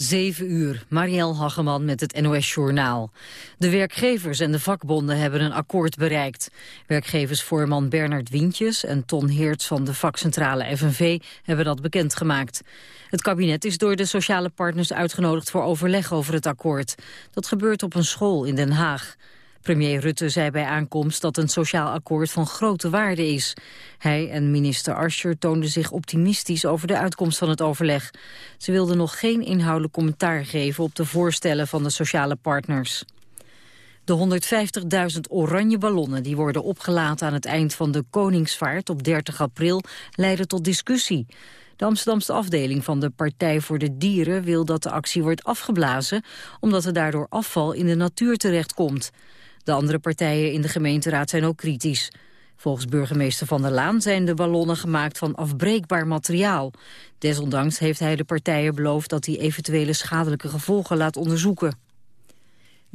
7 uur, Marielle Hageman met het NOS-journaal. De werkgevers en de vakbonden hebben een akkoord bereikt. Werkgeversvoorman Bernard Wientjes en Ton Heerts van de vakcentrale FNV hebben dat bekendgemaakt. Het kabinet is door de sociale partners uitgenodigd voor overleg over het akkoord. Dat gebeurt op een school in Den Haag. Premier Rutte zei bij aankomst dat een sociaal akkoord van grote waarde is. Hij en minister Ascher toonden zich optimistisch over de uitkomst van het overleg. Ze wilden nog geen inhoudelijk commentaar geven op de voorstellen van de sociale partners. De 150.000 oranje ballonnen die worden opgelaten aan het eind van de Koningsvaart op 30 april leiden tot discussie. De Amsterdamse afdeling van de Partij voor de Dieren wil dat de actie wordt afgeblazen, omdat er daardoor afval in de natuur terechtkomt. De andere partijen in de gemeenteraad zijn ook kritisch. Volgens burgemeester Van der Laan zijn de ballonnen gemaakt van afbreekbaar materiaal. Desondanks heeft hij de partijen beloofd dat hij eventuele schadelijke gevolgen laat onderzoeken.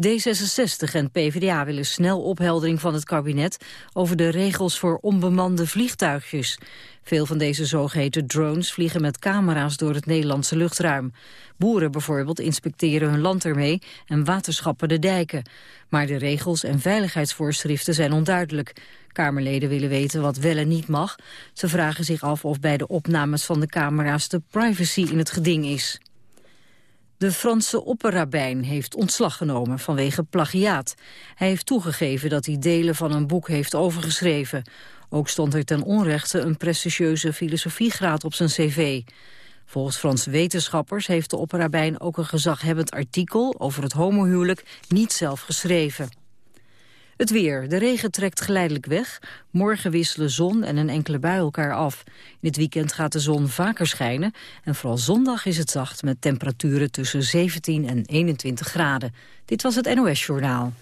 D66 en PvdA willen snel opheldering van het kabinet over de regels voor onbemande vliegtuigjes. Veel van deze zogeheten drones vliegen met camera's door het Nederlandse luchtruim. Boeren bijvoorbeeld inspecteren hun land ermee en waterschappen de dijken. Maar de regels en veiligheidsvoorschriften zijn onduidelijk. Kamerleden willen weten wat wel en niet mag. Ze vragen zich af of bij de opnames van de camera's de privacy in het geding is. De Franse opperrabijn heeft ontslag genomen vanwege plagiaat. Hij heeft toegegeven dat hij delen van een boek heeft overgeschreven. Ook stond er ten onrechte een prestigieuze filosofiegraad op zijn cv. Volgens Franse wetenschappers heeft de opperrabijn ook een gezaghebbend artikel over het homohuwelijk niet zelf geschreven. Het weer. De regen trekt geleidelijk weg. Morgen wisselen zon en een enkele bui elkaar af. In het weekend gaat de zon vaker schijnen. En vooral zondag is het zacht met temperaturen tussen 17 en 21 graden. Dit was het NOS Journaal.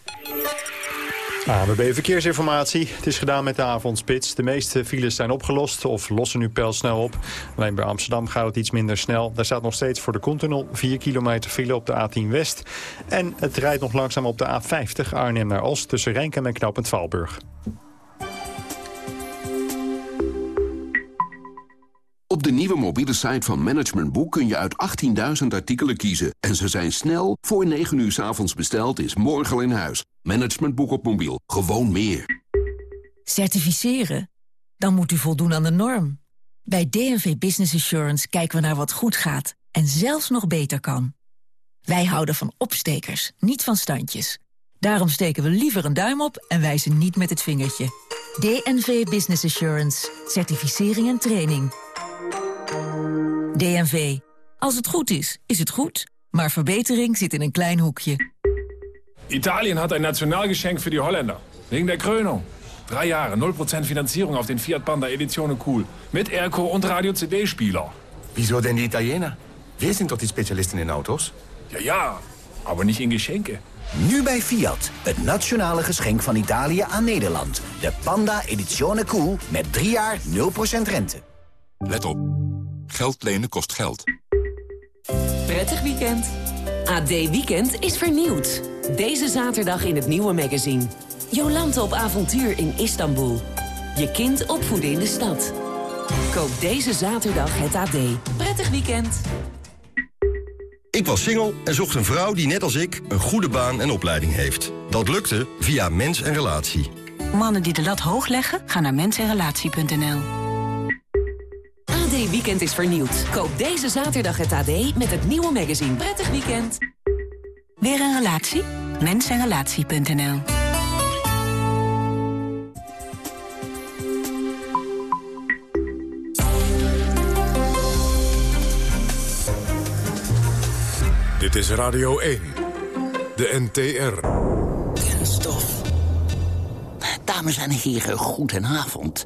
ANWB Verkeersinformatie. Het is gedaan met de avondspits. De meeste files zijn opgelost of lossen nu pijlsnel op. Alleen bij Amsterdam gaat het iets minder snel. Daar staat nog steeds voor de Continental 4 kilometer file op de A10 West. En het rijdt nog langzaam op de A50 Arnhem naar Oost tussen Renkem en Knoopend Valburg. Op de nieuwe mobiele site van Management Boek kun je uit 18.000 artikelen kiezen. En ze zijn snel, voor 9 uur s avonds besteld, is morgen al in huis. Management Boek op mobiel, gewoon meer. Certificeren? Dan moet u voldoen aan de norm. Bij DNV Business Assurance kijken we naar wat goed gaat en zelfs nog beter kan. Wij houden van opstekers, niet van standjes. Daarom steken we liever een duim op en wijzen niet met het vingertje. DNV Business Assurance. Certificering en training. DNV. Als het goed is, is het goed. Maar verbetering zit in een klein hoekje. Italien hat ein Nationalgeschenk für die Holländer. Wegen der Krönung. Drei Jahre, 0% Finanzierung auf den Fiat Panda Edizione Cool. Mit Airco und Radio-CD-Spieler. Wieso denn die Italiener? Wir sind doch die Spezialisten in Autos. Ja, ja, aber nicht in Geschenke. Nu bij Fiat, het nationale geschenk van Italië aan Nederland. De Panda Edizione Cool met 3 jaar 0% rente. Let op. Geld lenen kost geld. Prettig weekend. AD Weekend is vernieuwd. Deze zaterdag in het nieuwe magazine. Jolante op avontuur in Istanbul. Je kind opvoeden in de stad. Koop deze zaterdag het AD. Prettig weekend. Ik was single en zocht een vrouw die net als ik een goede baan en opleiding heeft. Dat lukte via Mens en Relatie. Mannen die de lat hoog leggen, gaan naar mensenrelatie.nl. Weekend is vernieuwd. Koop deze zaterdag het AD met het nieuwe magazine. Prettig weekend. Weer een relatie? Mensenrelatie.nl Dit is Radio 1. De NTR. Kenstof. Dames en heren, goedenavond.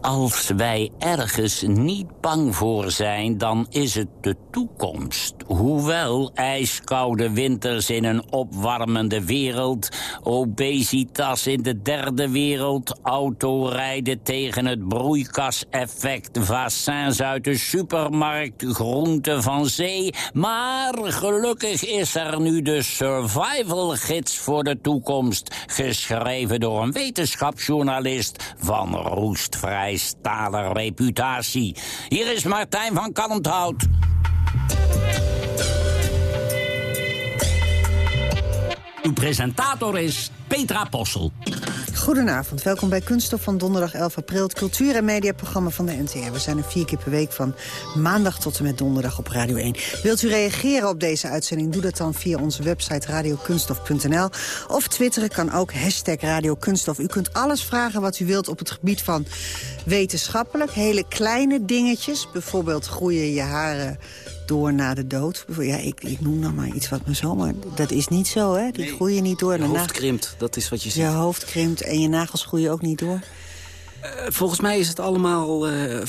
Als wij ergens niet bang voor zijn, dan is het de toekomst. Hoewel ijskoude winters in een opwarmende wereld... obesitas in de derde wereld... autorijden tegen het broeikaseffect... vaccins uit de supermarkt, groenten van zee... maar gelukkig is er nu de survival gids voor de toekomst... geschreven door een wetenschapsjournalist van roestvrij stalen reputatie. Hier is Martijn van Kalmthout. Uw presentator is Petra Possel. Goedenavond, welkom bij Kunststof van donderdag 11 april... het cultuur- en mediaprogramma van de NTR. We zijn er vier keer per week van maandag tot en met donderdag op Radio 1. Wilt u reageren op deze uitzending? Doe dat dan via onze website radiokunststof.nl. Of twitteren kan ook, hashtag Radio Kunststof. U kunt alles vragen wat u wilt op het gebied van wetenschappelijk. Hele kleine dingetjes, bijvoorbeeld groeien je haren door na de dood. Ja, ik, ik noem dan maar iets wat me zo, maar dat is niet zo, hè? Die groeien niet door. Je hoofd krimpt, dat is wat je ziet. Je hoofd krimpt en je nagels groeien ook niet door. Uh, volgens mij is het allemaal uh,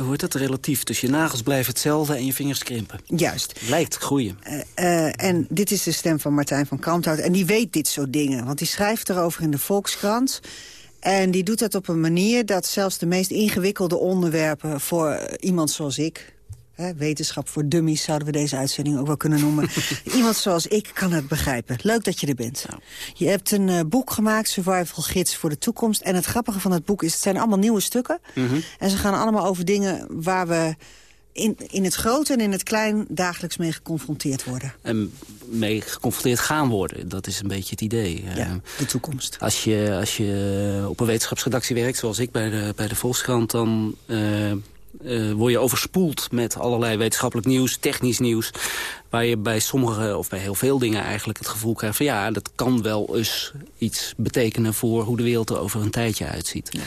hoe heet dat, relatief. Dus je nagels blijven hetzelfde en je vingers krimpen. Juist. Lijkt groeien. Uh, en dit is de stem van Martijn van Kampthout. En die weet dit soort dingen, want die schrijft erover in de Volkskrant... En die doet dat op een manier dat zelfs de meest ingewikkelde onderwerpen... voor iemand zoals ik, Hè, wetenschap voor dummies zouden we deze uitzending ook wel kunnen noemen. Iemand zoals ik kan het begrijpen. Leuk dat je er bent. Je hebt een uh, boek gemaakt, Survival Gids voor de Toekomst. En het grappige van het boek is, het zijn allemaal nieuwe stukken. Mm -hmm. En ze gaan allemaal over dingen waar we in, in het grote en in het klein dagelijks mee geconfronteerd worden. En mee geconfronteerd gaan worden, dat is een beetje het idee. Ja, de toekomst. Als je, als je op een wetenschapsredactie werkt, zoals ik bij de, bij de Volkskrant... dan uh, uh, word je overspoeld met allerlei wetenschappelijk nieuws, technisch nieuws... waar je bij sommige, of bij heel veel dingen eigenlijk het gevoel krijgt... van ja, dat kan wel eens iets betekenen voor hoe de wereld er over een tijdje uitziet.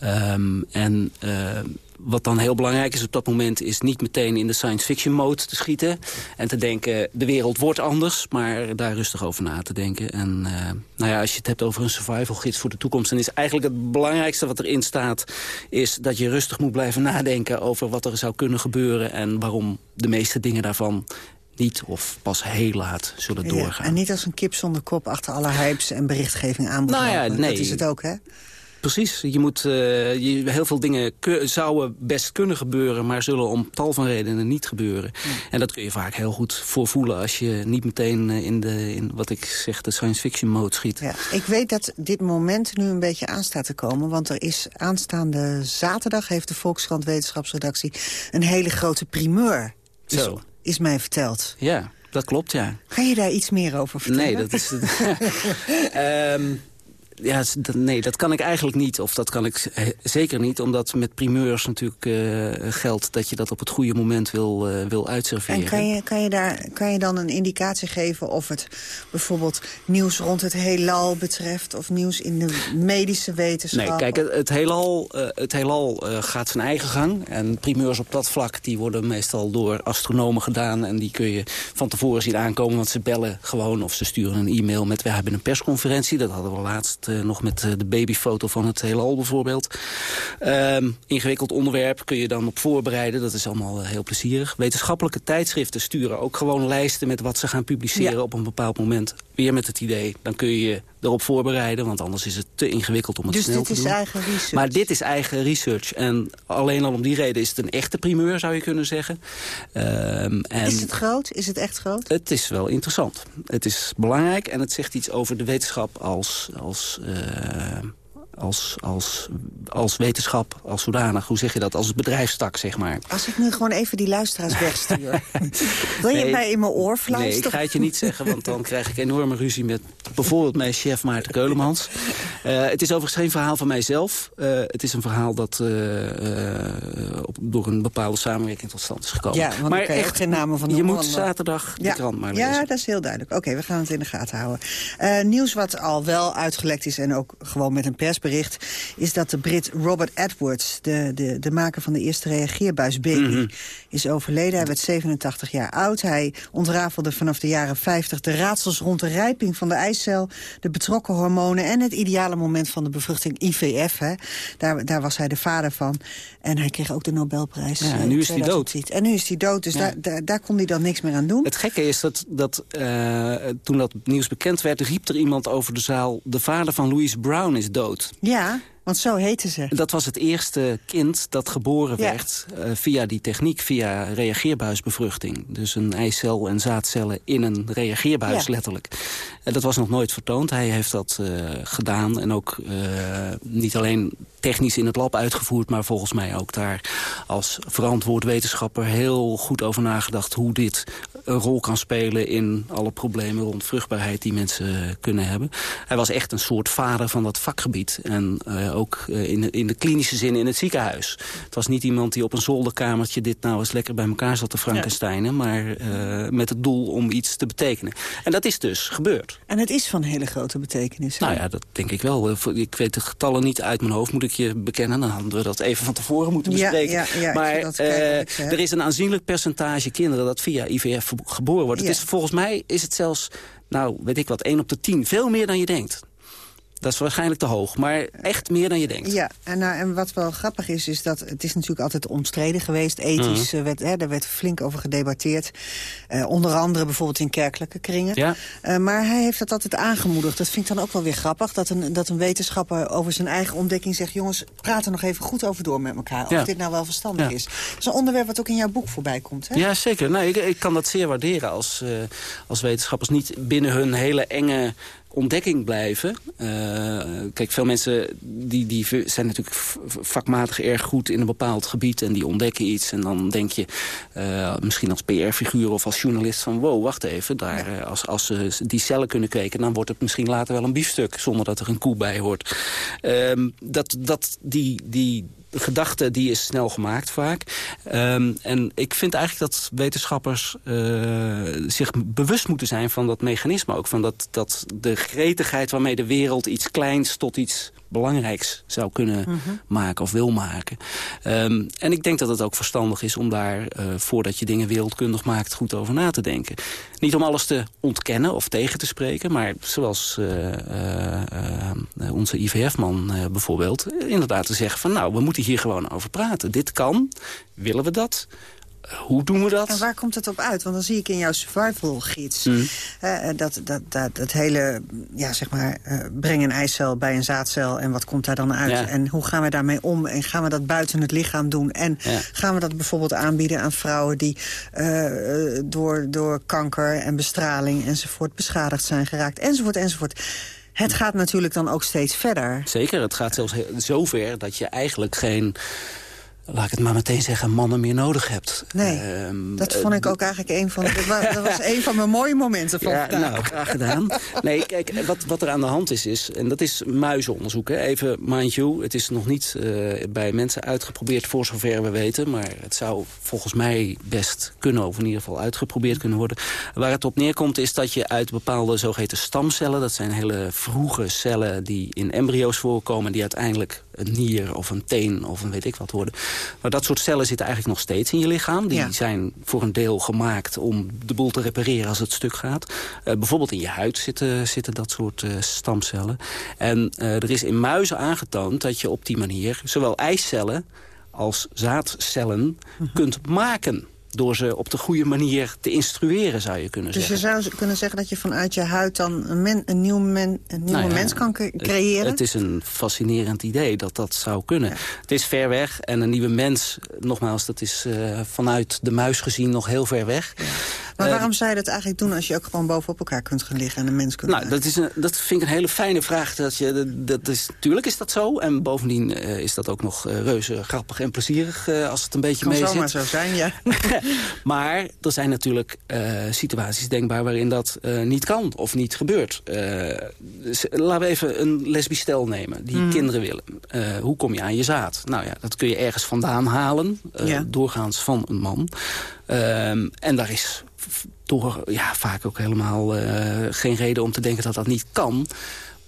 Ja. Um, en... Uh, wat dan heel belangrijk is op dat moment... is niet meteen in de science fiction mode te schieten... en te denken, de wereld wordt anders... maar daar rustig over na te denken. En uh, nou ja, als je het hebt over een survival gids voor de toekomst... dan is eigenlijk het belangrijkste wat erin staat... is dat je rustig moet blijven nadenken over wat er zou kunnen gebeuren... en waarom de meeste dingen daarvan niet of pas heel laat zullen doorgaan. Ja, en niet als een kip zonder kop achter alle hypes en berichtgeving aan nou ja, nee. Dat is het ook, hè? Precies. Je moet, uh, je, heel veel dingen zouden best kunnen gebeuren... maar zullen om tal van redenen niet gebeuren. Ja. En dat kun je vaak heel goed voorvoelen... als je niet meteen in, de, in wat ik zeg, de science fiction mode schiet. Ja, ik weet dat dit moment nu een beetje aan staat te komen... want er is aanstaande zaterdag... heeft de Volkskrant Wetenschapsredactie... een hele grote primeur. Is, Zo. is mij verteld. Ja, dat klopt, ja. Kan je daar iets meer over vertellen? Nee, dat is... um, ja, nee, dat kan ik eigenlijk niet. Of dat kan ik zeker niet, omdat met primeurs natuurlijk uh, geldt... dat je dat op het goede moment wil, uh, wil uitserveren. En kan je, kan, je daar, kan je dan een indicatie geven of het bijvoorbeeld nieuws rond het heelal betreft... of nieuws in de medische wetenschap? Nee, kijk, het, het heelal, uh, het heelal gaat zijn eigen gang. En primeurs op dat vlak die worden meestal door astronomen gedaan... en die kun je van tevoren zien aankomen, want ze bellen gewoon... of ze sturen een e-mail met we hebben een persconferentie. Dat hadden we laatst uh, nog met uh, de babyfoto van het heelal bijvoorbeeld. Um, ingewikkeld onderwerp kun je dan op voorbereiden. Dat is allemaal uh, heel plezierig. Wetenschappelijke tijdschriften sturen ook gewoon lijsten... met wat ze gaan publiceren ja. op een bepaald moment. Weer met het idee, dan kun je erop voorbereiden... want anders is het te ingewikkeld om het dus snel te doen. Dus dit is eigen research? Maar dit is eigen research. En alleen al om die reden is het een echte primeur, zou je kunnen zeggen. Um, en is het groot? Is het echt groot? Het is wel interessant. Het is belangrijk en het zegt iets over de wetenschap als... als uh, als, als, als wetenschap, als zodanig. Hoe zeg je dat? Als bedrijfstak, zeg maar. Als ik nu gewoon even die luisteraars wegstuur. Wil je nee, mij in mijn oor fluisteren? Nee, ik ga het je niet zeggen, want dan krijg ik enorme ruzie met bijvoorbeeld mijn chef Maarten Keulemans. Uh, het is overigens geen verhaal van mijzelf. Uh, het is een verhaal dat uh, op, door een bepaalde samenwerking tot stand is gekomen. Ja, want maar echt geen namen van de Je moet zaterdag de ja, krant maar Ja, lezen. dat is heel duidelijk. Oké, okay, we gaan het in de gaten houden. nieuws wat al wel uitgelekt is en ook gewoon met een pers is dat de Brit Robert Edwards, de, de, de maker van de eerste reageerbuisbaby... Mm -hmm. is overleden. Hij werd 87 jaar oud. Hij ontrafelde vanaf de jaren 50 de raadsels rond de rijping van de eicel... de betrokken hormonen en het ideale moment van de bevruchting IVF. Hè. Daar, daar was hij de vader van. En hij kreeg ook de Nobelprijs. Ja, en nu is hij dood. En nu is hij dood, dus ja. daar, daar, daar, kon hij dan niks meer aan doen. Het gekke is dat, dat uh, toen dat nieuws bekend werd... riep er iemand over de zaal... de vader van Louise Brown is dood. Ja, want zo heette ze. Dat was het eerste kind dat geboren ja. werd uh, via die techniek, via reageerbuisbevruchting. Dus een eicel en zaadcellen in een reageerbuis, ja. letterlijk. En dat was nog nooit vertoond. Hij heeft dat uh, gedaan en ook uh, niet alleen technisch in het lab uitgevoerd... maar volgens mij ook daar als verantwoord wetenschapper heel goed over nagedacht... hoe dit een rol kan spelen in alle problemen rond vruchtbaarheid die mensen kunnen hebben. Hij was echt een soort vader van dat vakgebied. En ook in, de, in de klinische zin in het ziekenhuis. Het was niet iemand die op een zolderkamertje dit nou eens lekker bij elkaar zat te Frankensteinen. Maar met het doel om iets te betekenen. En dat is dus gebeurd. En het is van hele grote betekenis. Nou ja, dat denk ik wel. Ik weet de getallen niet uit mijn hoofd, moet ik je bekennen. Dan hadden we dat even van tevoren moeten bespreken. Ja, ja, ja, maar er is een aanzienlijk percentage kinderen dat via IVF geboren wordt. Het is, volgens mij is het zelfs, nou weet ik wat, 1 op de 10. Veel meer dan je denkt. Dat is waarschijnlijk te hoog, maar echt meer dan je denkt. Ja, en, nou, en wat wel grappig is, is dat het is natuurlijk altijd omstreden geweest. Ethisch, mm werd, hè, daar werd flink over gedebatteerd. Uh, onder andere bijvoorbeeld in kerkelijke kringen. Ja. Uh, maar hij heeft dat altijd aangemoedigd. Dat vind ik dan ook wel weer grappig. Dat een, dat een wetenschapper over zijn eigen ontdekking zegt... jongens, praat er nog even goed over door met elkaar. Of dit nou wel verstandig is. Dat is een onderwerp wat ook in jouw boek voorbij komt. Hè? Ja, zeker. Nou, ik, ik kan dat zeer waarderen als, uh, als wetenschappers niet binnen hun hele enge ontdekking blijven. Uh, kijk, veel mensen die, die zijn natuurlijk vakmatig erg goed in een bepaald gebied... en die ontdekken iets en dan denk je uh, misschien als PR-figuur of als journalist van... wow, wacht even, daar, ja. als, als ze die cellen kunnen kweken... dan wordt het misschien later wel een biefstuk zonder dat er een koe bij hoort. Uh, dat, dat die... die gedachte die is snel gemaakt vaak. Um, en ik vind eigenlijk dat wetenschappers uh, zich bewust moeten zijn van dat mechanisme ook. Van dat, dat de gretigheid waarmee de wereld iets kleins tot iets belangrijks zou kunnen -hmm. maken of wil maken. Um, en ik denk dat het ook verstandig is om daar, uh, voordat je dingen wereldkundig maakt, goed over na te denken. Niet om alles te ontkennen of tegen te spreken, maar zoals uh, uh, onze IVF-man bijvoorbeeld, inderdaad te zeggen van nou, we moeten hier gewoon over praten. Dit kan, willen we dat? Hoe doen we dat? En waar komt het op uit? Want dan zie ik in jouw survival gids... Mm. Uh, dat, dat, dat, dat hele, ja, zeg maar, uh, breng een eicel bij een zaadcel... en wat komt daar dan uit? Ja. En hoe gaan we daarmee om? En gaan we dat buiten het lichaam doen? En ja. gaan we dat bijvoorbeeld aanbieden aan vrouwen... die uh, door, door kanker en bestraling enzovoort beschadigd zijn geraakt? Enzovoort, enzovoort. Het gaat natuurlijk dan ook steeds verder. Zeker, het gaat zelfs zo ver dat je eigenlijk geen laat ik het maar meteen zeggen, mannen meer nodig hebt. Nee, uh, dat vond ik ook eigenlijk een van... Dat was, dat was een van mijn mooie momenten van ja, vandaag. Nou, graag gedaan. Nee, kijk, wat, wat er aan de hand is, is... en dat is muizenonderzoek, hè. even mind you... het is nog niet uh, bij mensen uitgeprobeerd voor zover we weten... maar het zou volgens mij best kunnen... of in ieder geval uitgeprobeerd kunnen worden. Waar het op neerkomt is dat je uit bepaalde zogeheten stamcellen... dat zijn hele vroege cellen die in embryo's voorkomen... die uiteindelijk een nier of een teen of een weet ik wat worden. Maar dat soort cellen zitten eigenlijk nog steeds in je lichaam. Die ja. zijn voor een deel gemaakt om de boel te repareren als het stuk gaat. Uh, bijvoorbeeld in je huid zitten, zitten dat soort uh, stamcellen. En uh, er is in muizen aangetoond dat je op die manier zowel eicellen als zaadcellen -hmm. kunt maken door ze op de goede manier te instrueren, zou je kunnen dus zeggen. Dus je zou kunnen zeggen dat je vanuit je huid dan een, men, een nieuw, men, een nieuwe nou ja, mens kan creëren? Het, het, is een fascinerend idee dat dat zou kunnen. Ja. Het is ver weg en een nieuwe mens, nogmaals, dat is uh, vanuit de muis gezien nog heel ver weg. Ja. Maar waarom uh, zou je dat eigenlijk doen als je ook gewoon bovenop elkaar kunt gaan liggen en een mens kunt Nou, dat, is een, dat vind ik een hele fijne vraag. Dat je, dat is, tuurlijk is dat zo. En bovendien uh, is dat ook nog reuze grappig en plezierig als het een beetje mee zit. Kan zomaar zo zijn, ja. maar er zijn natuurlijk situaties denkbaar waarin dat niet kan of niet gebeurt. laten we even een lesbisch stel nemen die mm. kinderen willen. hoe kom je aan je zaad? Nou ja, dat kun je ergens vandaan halen. Ja. Doorgaans van een man. Um, en daar is toch ja, vaak ook helemaal geen reden om te denken dat dat niet kan.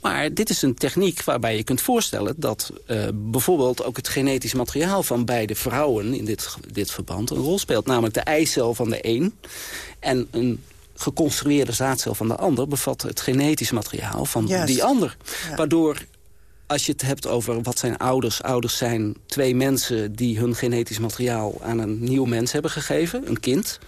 Maar dit is een techniek waarbij je kunt voorstellen dat uh, bijvoorbeeld ook het genetisch materiaal van beide vrouwen in dit, dit verband een rol speelt. Namelijk de eicel van de een en een geconstrueerde zaadcel van de ander bevat het genetisch materiaal van yes. die ander. Ja. Waardoor als je het hebt over wat zijn ouders. Ouders zijn twee mensen die hun genetisch materiaal aan een nieuw mens hebben gegeven. Een kind.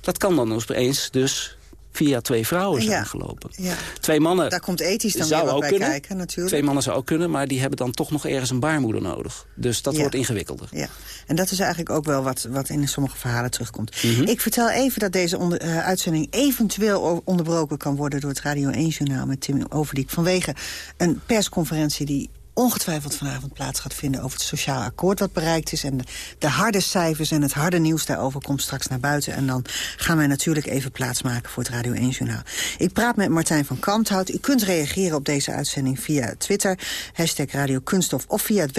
Dat kan dan opeens dus via twee vrouwen zijn ja. gelopen. Ja. Twee mannen Daar komt ethisch dan zou weer ook bij kunnen. kijken natuurlijk. Twee mannen zou ook kunnen, maar die hebben dan toch nog ergens een baarmoeder nodig. Dus dat ja. wordt ingewikkelder. Ja. En dat is eigenlijk ook wel wat, wat in sommige verhalen terugkomt. Mhm. Mm -hmm. Ik vertel even dat deze onder, uh, uitzending eventueel onderbroken kan worden... door het Radio 1-journaal met Tim Overdiek... vanwege een persconferentie die ongetwijfeld vanavond plaats gaat vinden... over het sociaal akkoord wat bereikt is. En de, de harde cijfers en het harde nieuws daarover komt straks naar buiten. En dan gaan wij natuurlijk even plaatsmaken voor het Radio 1-journaal. Ik praat met Martijn van Kanthout. U kunt reageren op deze uitzending via Twitter, hashtag Radio Kunststof... of via uh,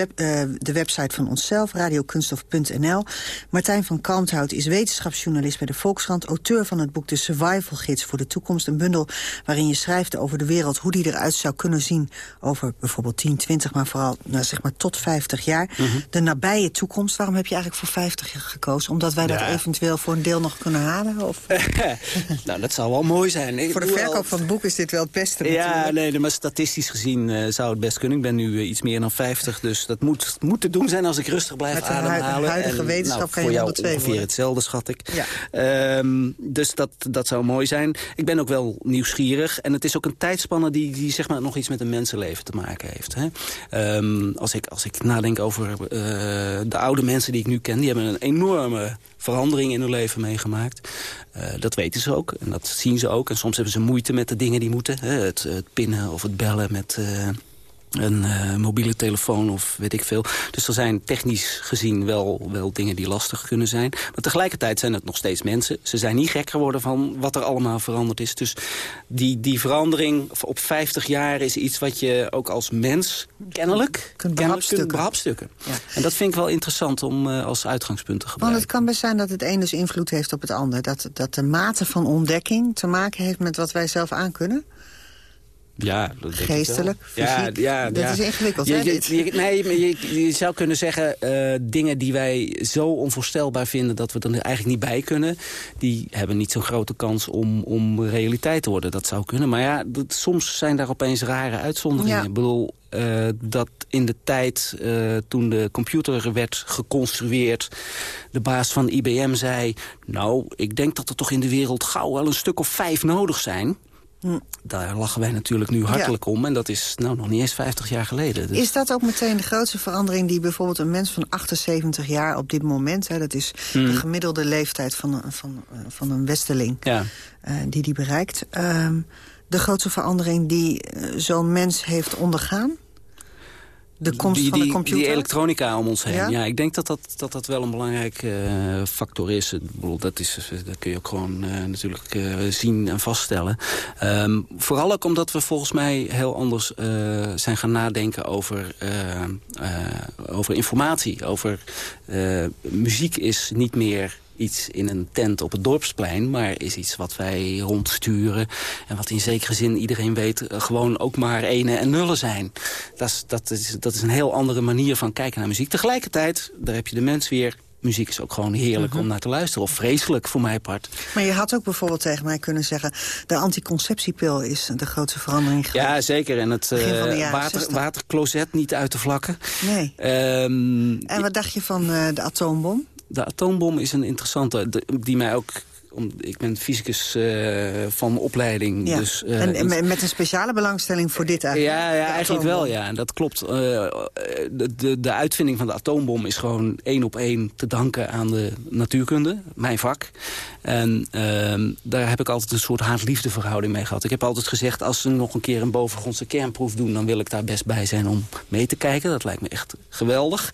de website van onszelf, radiokunststof.nl. Martijn van Kanthout is wetenschapsjournalist bij de Volkskrant... auteur van het boek De Survival Gids voor de Toekomst. Een bundel waarin je schrijft over de wereld... hoe die eruit zou kunnen zien over bijvoorbeeld 10, 20... maar vooral nou, zeg maar tot 50 jaar. Mhm. De nabije toekomst, waarom heb je eigenlijk voor 50 jaar gekozen? Omdat wij dat eventueel voor een deel nog kunnen halen? Of? nou, dat zou wel mooi zijn. Ik voor de verkoop wel- van het boek is dit wel het beste Ja, natuurlijk. nee, maar statistisch gezien eh, zou het best kunnen. Ik ben nu eh, iets meer dan 50, dus dat moet, moet te doen zijn als ik rustig blijf Met de hu- ademhalen. huidige En, wetenschap nou, kan je voor jou 102 ongeveer worden. hetzelfde, schat ik. Ja. Ehm, dus dat, dat zou mooi zijn. Ik ben ook wel nieuwsgierig. En het is ook een tijdspanne die, die zeg maar, nog iets met een mensenleven te maken heeft. Hè? Ehm, als, ik, als ik nadenk over eh, de oude mensen die ik nu ken... die hebben een enorme verandering in hun leven meegemaakt. Eh, dat weten ze ook en dat zien ze ook. En soms hebben ze moeite met de dingen die moeten. Hè? Het, het pinnen of het bellen met... eh, een eh, mobiele telefoon of weet ik veel. Dus er zijn technisch gezien wel, wel dingen die lastig kunnen zijn. Maar tegelijkertijd zijn het nog steeds mensen. Ze zijn niet gek geworden van wat er allemaal veranderd is. Dus die, die verandering op 50 jaar is iets wat je ook als mens kennelijk kunt behapstukken. behapstukken. En dat vind ik wel interessant om eh, als uitgangspunt te Want gebruiken. het kan best zijn dat het een dus invloed heeft op het ander. Dat, dat de mate van ontdekking te maken heeft met wat wij zelf aankunnen. Ja, dat. Geestelijk, Ja, fysiek. ja, Dat ja. is ingewikkeld, Je, nee, maar je, je zou kunnen zeggen... eh, dingen die wij zo onvoorstelbaar vinden... dat we er eigenlijk niet bij kunnen... die hebben niet zo'n grote kans om, om realiteit te worden. Dat zou kunnen. Maar ja, dat- soms zijn daar opeens rare uitzonderingen. Ja. Ik bedoel... eh, dat in de tijd eh, toen de computer werd geconstrueerd... de baas van IBM zei... nou, ik denk dat er toch in de wereld gauw wel een stuk of vijf nodig zijn... Daar lachen wij natuurlijk nu hartelijk om. En dat is nou nog niet eens 50 jaar geleden. Dus- Is dat ook meteen de grootste verandering die bijvoorbeeld een mens van 78 jaar op dit moment... Hè, dat is de Hmm. gemiddelde leeftijd van, een- van, eh, van een westerling Ja. eh, die die bereikt... ehm, de grootste verandering die eh, zo'n mens heeft ondergaan? De komst die, van de die- computer? Die elektronica om ons heen. Ja? Ja, ik denk dat dat, dat dat wel een belangrijke eh, factor is. Ik bedoel, dat, is dat kun je ook gewoon eh, natuurlijk eh, zien en vaststellen. Ehm, vooral ook omdat we volgens mij heel anders zijn gaan nadenken over, over informatie. Over muziek is niet meer iets in een tent op het dorpsplein... maar is iets wat wij rondsturen... en wat in zekere zin iedereen weet... eh, gewoon ook maar ene en nullen zijn. Dat is, dat, is, dat is een heel andere manier van kijken naar muziek. Tegelijkertijd, daar heb je de mens weer... muziek is ook gewoon heerlijk Mhm. om naar te luisteren. Of vreselijk voor mijn part. Maar je had ook bijvoorbeeld tegen mij kunnen zeggen... de anticonceptiepil is de grootste verandering geweest. Ja, zeker. En het jaren water, 60. watercloset niet uit te vlakken. Nee. Ehm, En wat dacht je van eh, de atoombom? De atoombom is een interessante, die mij ook... Om, ik ben fysicus eh, van opleiding. Ja. Dus, eh, en, en met- een speciale belangstelling voor dit eigenlijk. Ja, ja eigenlijk wel, ja. En Dat klopt. Eh, de, de, de uitvinding van de atoombom is gewoon één op één te danken aan de natuurkunde, mijn vak. En ehm, daar heb ik altijd een soort haat-liefde verhouding mee gehad. Ik heb altijd gezegd, als ze nog een keer een bovengrondse kernproef doen... dan wil ik daar best bij zijn om mee te kijken. Dat lijkt me echt geweldig.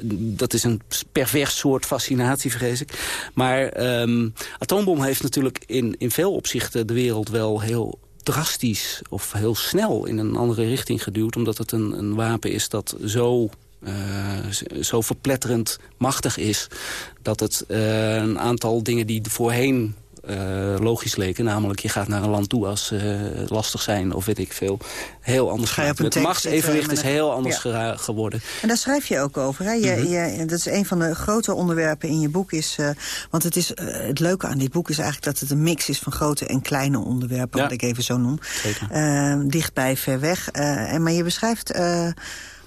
Dat is een pervers soort fascinatie, vrees ik. Maar ehm, atoombom heeft natuurlijk in, in veel opzichten de wereld wel heel drastisch of heel snel in een andere richting geduwd. Omdat het een, een wapen is dat zo, eh, zo verpletterend machtig is... dat het eh, een aantal dingen die voorheen logisch leken... namelijk je gaat naar een land toe als ze lastig zijn of weet ik veel... heel anders Ga je op gaat. een Het machtsevenwicht is heel anders Ja. geworden. En daar schrijf je ook over. Hè? Je, Mhm. je, dat is een van de grote onderwerpen in je boek. Is, eh, want het, is, eh, het leuke aan dit boek is eigenlijk dat het een mix is van grote en kleine onderwerpen. Ja. Wat ik even zo noem. Zeker. Eh, dichtbij, ver weg. Eh, en, maar je beschrijft...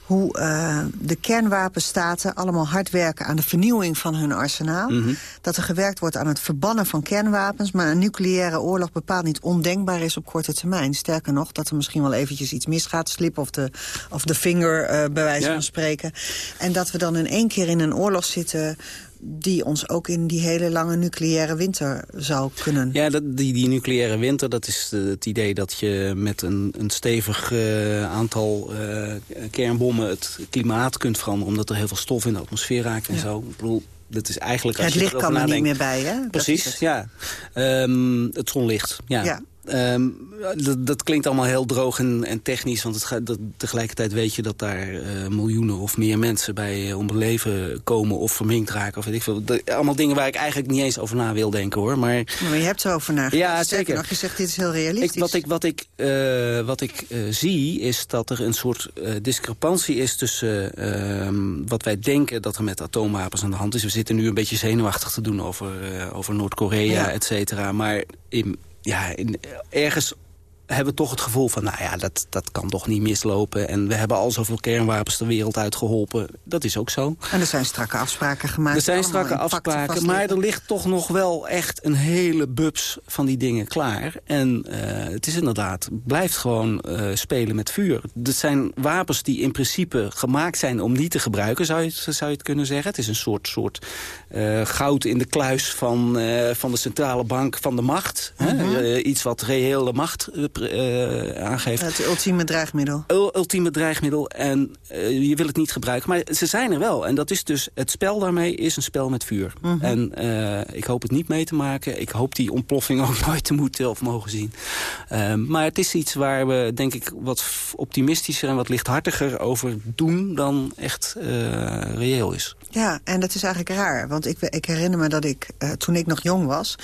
hoe eh, de kernwapenstaten allemaal hard werken aan de vernieuwing van hun arsenaal. Mhm. Dat er gewerkt wordt aan het verbannen van kernwapens... maar een nucleaire oorlog bepaald niet ondenkbaar is op korte termijn. Sterker nog, dat er misschien wel eventjes iets misgaat, slip of de, of de vinger, eh, bij wijze Ja. van spreken. En dat we dan in één keer in een oorlog zitten die ons ook in die hele lange nucleaire winter zou kunnen... Ja, dat, die, die nucleaire winter, dat is het idee dat je met een, een stevig uh, aantal uh, kernbommen het klimaat kunt veranderen. Omdat er heel veel stof in de atmosfeer raakt en Ja. zo. Ik bedoel, dat is eigenlijk... Als het je licht kan er niet meer bij, hè? Precies, het. ja. Ehm, het zonlicht, ja. Ja. Ehm, dat, dat klinkt allemaal heel droog en, en technisch, want het gaat, dat, tegelijkertijd weet je dat daar eh, miljoenen of meer mensen bij eh, om het leven komen of verminkt raken. Of weet ik veel. Dat- allemaal dingen waar ik eigenlijk niet eens over na wil denken hoor. Maar Maar je hebt erover nagedacht. Ja, zeker. Nog, je zegt dit is heel realistisch. ik, wat ik, wat ik, eh, wat ik zie is dat er een soort discrepantie is tussen ehm, wat wij denken dat er met atoomwapens aan de hand is. We zitten nu een beetje zenuwachtig te doen over, over Noord-Korea, Ja. et cetera. Maar in, ja, in, ergens hebben we toch het gevoel van, nou ja, dat, dat kan toch niet mislopen. En we hebben al zoveel kernwapens de wereld uitgeholpen. Dat is ook zo. En er zijn strakke afspraken gemaakt. Er zijn strakke afspraken, maar er ligt toch nog wel echt een hele bubs van die dingen klaar. En eh, het is inderdaad, blijft gewoon eh, spelen met vuur. Het zijn wapens die in principe gemaakt zijn om niet te gebruiken, zou je het, zou je het kunnen zeggen. Het is een soort, soort eh, goud in de kluis van, van de centrale bank van de macht. hè? Mhm. Iets wat reëel de macht eh, aangeeft Het ultieme dreigmiddel. ul- ultieme dreigmiddel en eh, je wil het niet gebruiken. Maar ze zijn er wel. En dat is dus, het spel daarmee is een spel met vuur. Mhm. En eh, ik hoop het niet mee te maken. Ik hoop die ontploffing ook nooit te moeten of mogen zien. Ehm, maar het is iets waar we, denk ik, wat optimistischer en wat lichthartiger over doen dan echt reëel is. Ja, en dat is eigenlijk raar. Want ik, ik herinner me dat ik, eh, toen ik nog jong was...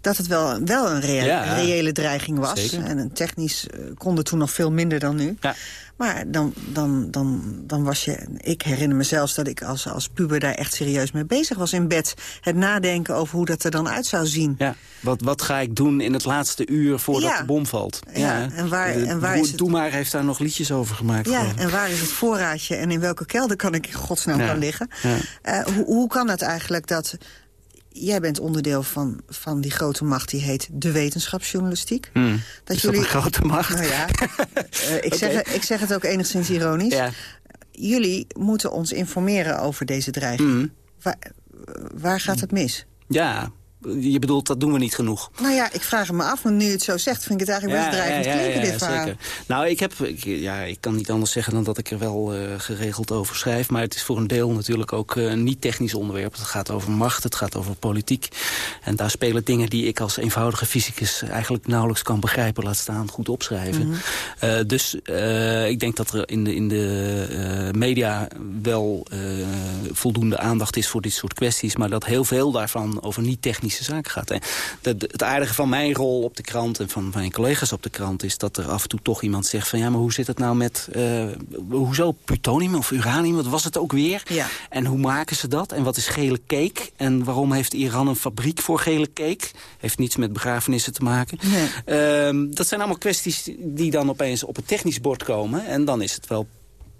dat het wel, wel een Ja. reële dreiging was. Zeker. En technisch eh, kon het toen nog veel minder dan nu. Ja. Maar dan, dan, dan, dan was je... Ik herinner me zelfs dat ik als, als puber daar echt serieus mee bezig was in bed. Het nadenken over hoe dat er dan uit zou zien. Ja, wat, wat ga ik doen in het laatste uur voordat Ja. de bom valt? Ja, en waar- en waar Doe- is het- Doe maar heeft daar nog liedjes over gemaakt. Ja, en waar is het voorraadje en in welke kelder kan ik in godsnaam gaan liggen? Ja. Eh, hoe, hoe kan het eigenlijk dat... Jij bent onderdeel van, van die grote macht die heet de wetenschapsjournalistiek. Hmm. Dat Is dat een grote macht? Nou ja, eh, ik, zeg, het- ik zeg het ook enigszins ironisch. Ja. Jullie moeten ons informeren over deze dreiging. Hmm. Waar, waar gaat het mis? Ja, je bedoelt, dat doen we niet genoeg. Nou ja, ik vraag het me af, want nu je het zo zegt... vind ik het eigenlijk best dreigend klinken, dit verhaal. zeker. Nou, ik, heb, ik, ja, ik kan niet anders zeggen dan dat ik er wel eh, geregeld over schrijf. Maar het is voor een deel natuurlijk ook eh, een niet-technisch onderwerp. Het gaat over macht, het gaat over politiek. En daar spelen dingen die ik als eenvoudige fysicus eigenlijk nauwelijks kan begrijpen. Laat staan goed opschrijven. Mhm. Eh, dus eh, ik denk dat er in de, in de eh, media wel eh, voldoende aandacht is voor dit soort kwesties. Maar dat heel veel daarvan over niet-technische zaken gaat. En het aardige van mijn rol op de krant en van mijn collega's op de krant... is dat er af en toe toch iemand zegt van... ja, maar hoe zit het nou met... eh, hoezo plutonium of uranium? Wat was het ook weer? Ja. En hoe maken ze dat? En wat is gele cake? En waarom heeft Iran een fabriek voor gele cake? Heeft niets met begrafenissen te maken. Nee. Ehm, dat zijn allemaal kwesties die dan opeens op het technisch bord komen. En dan is het wel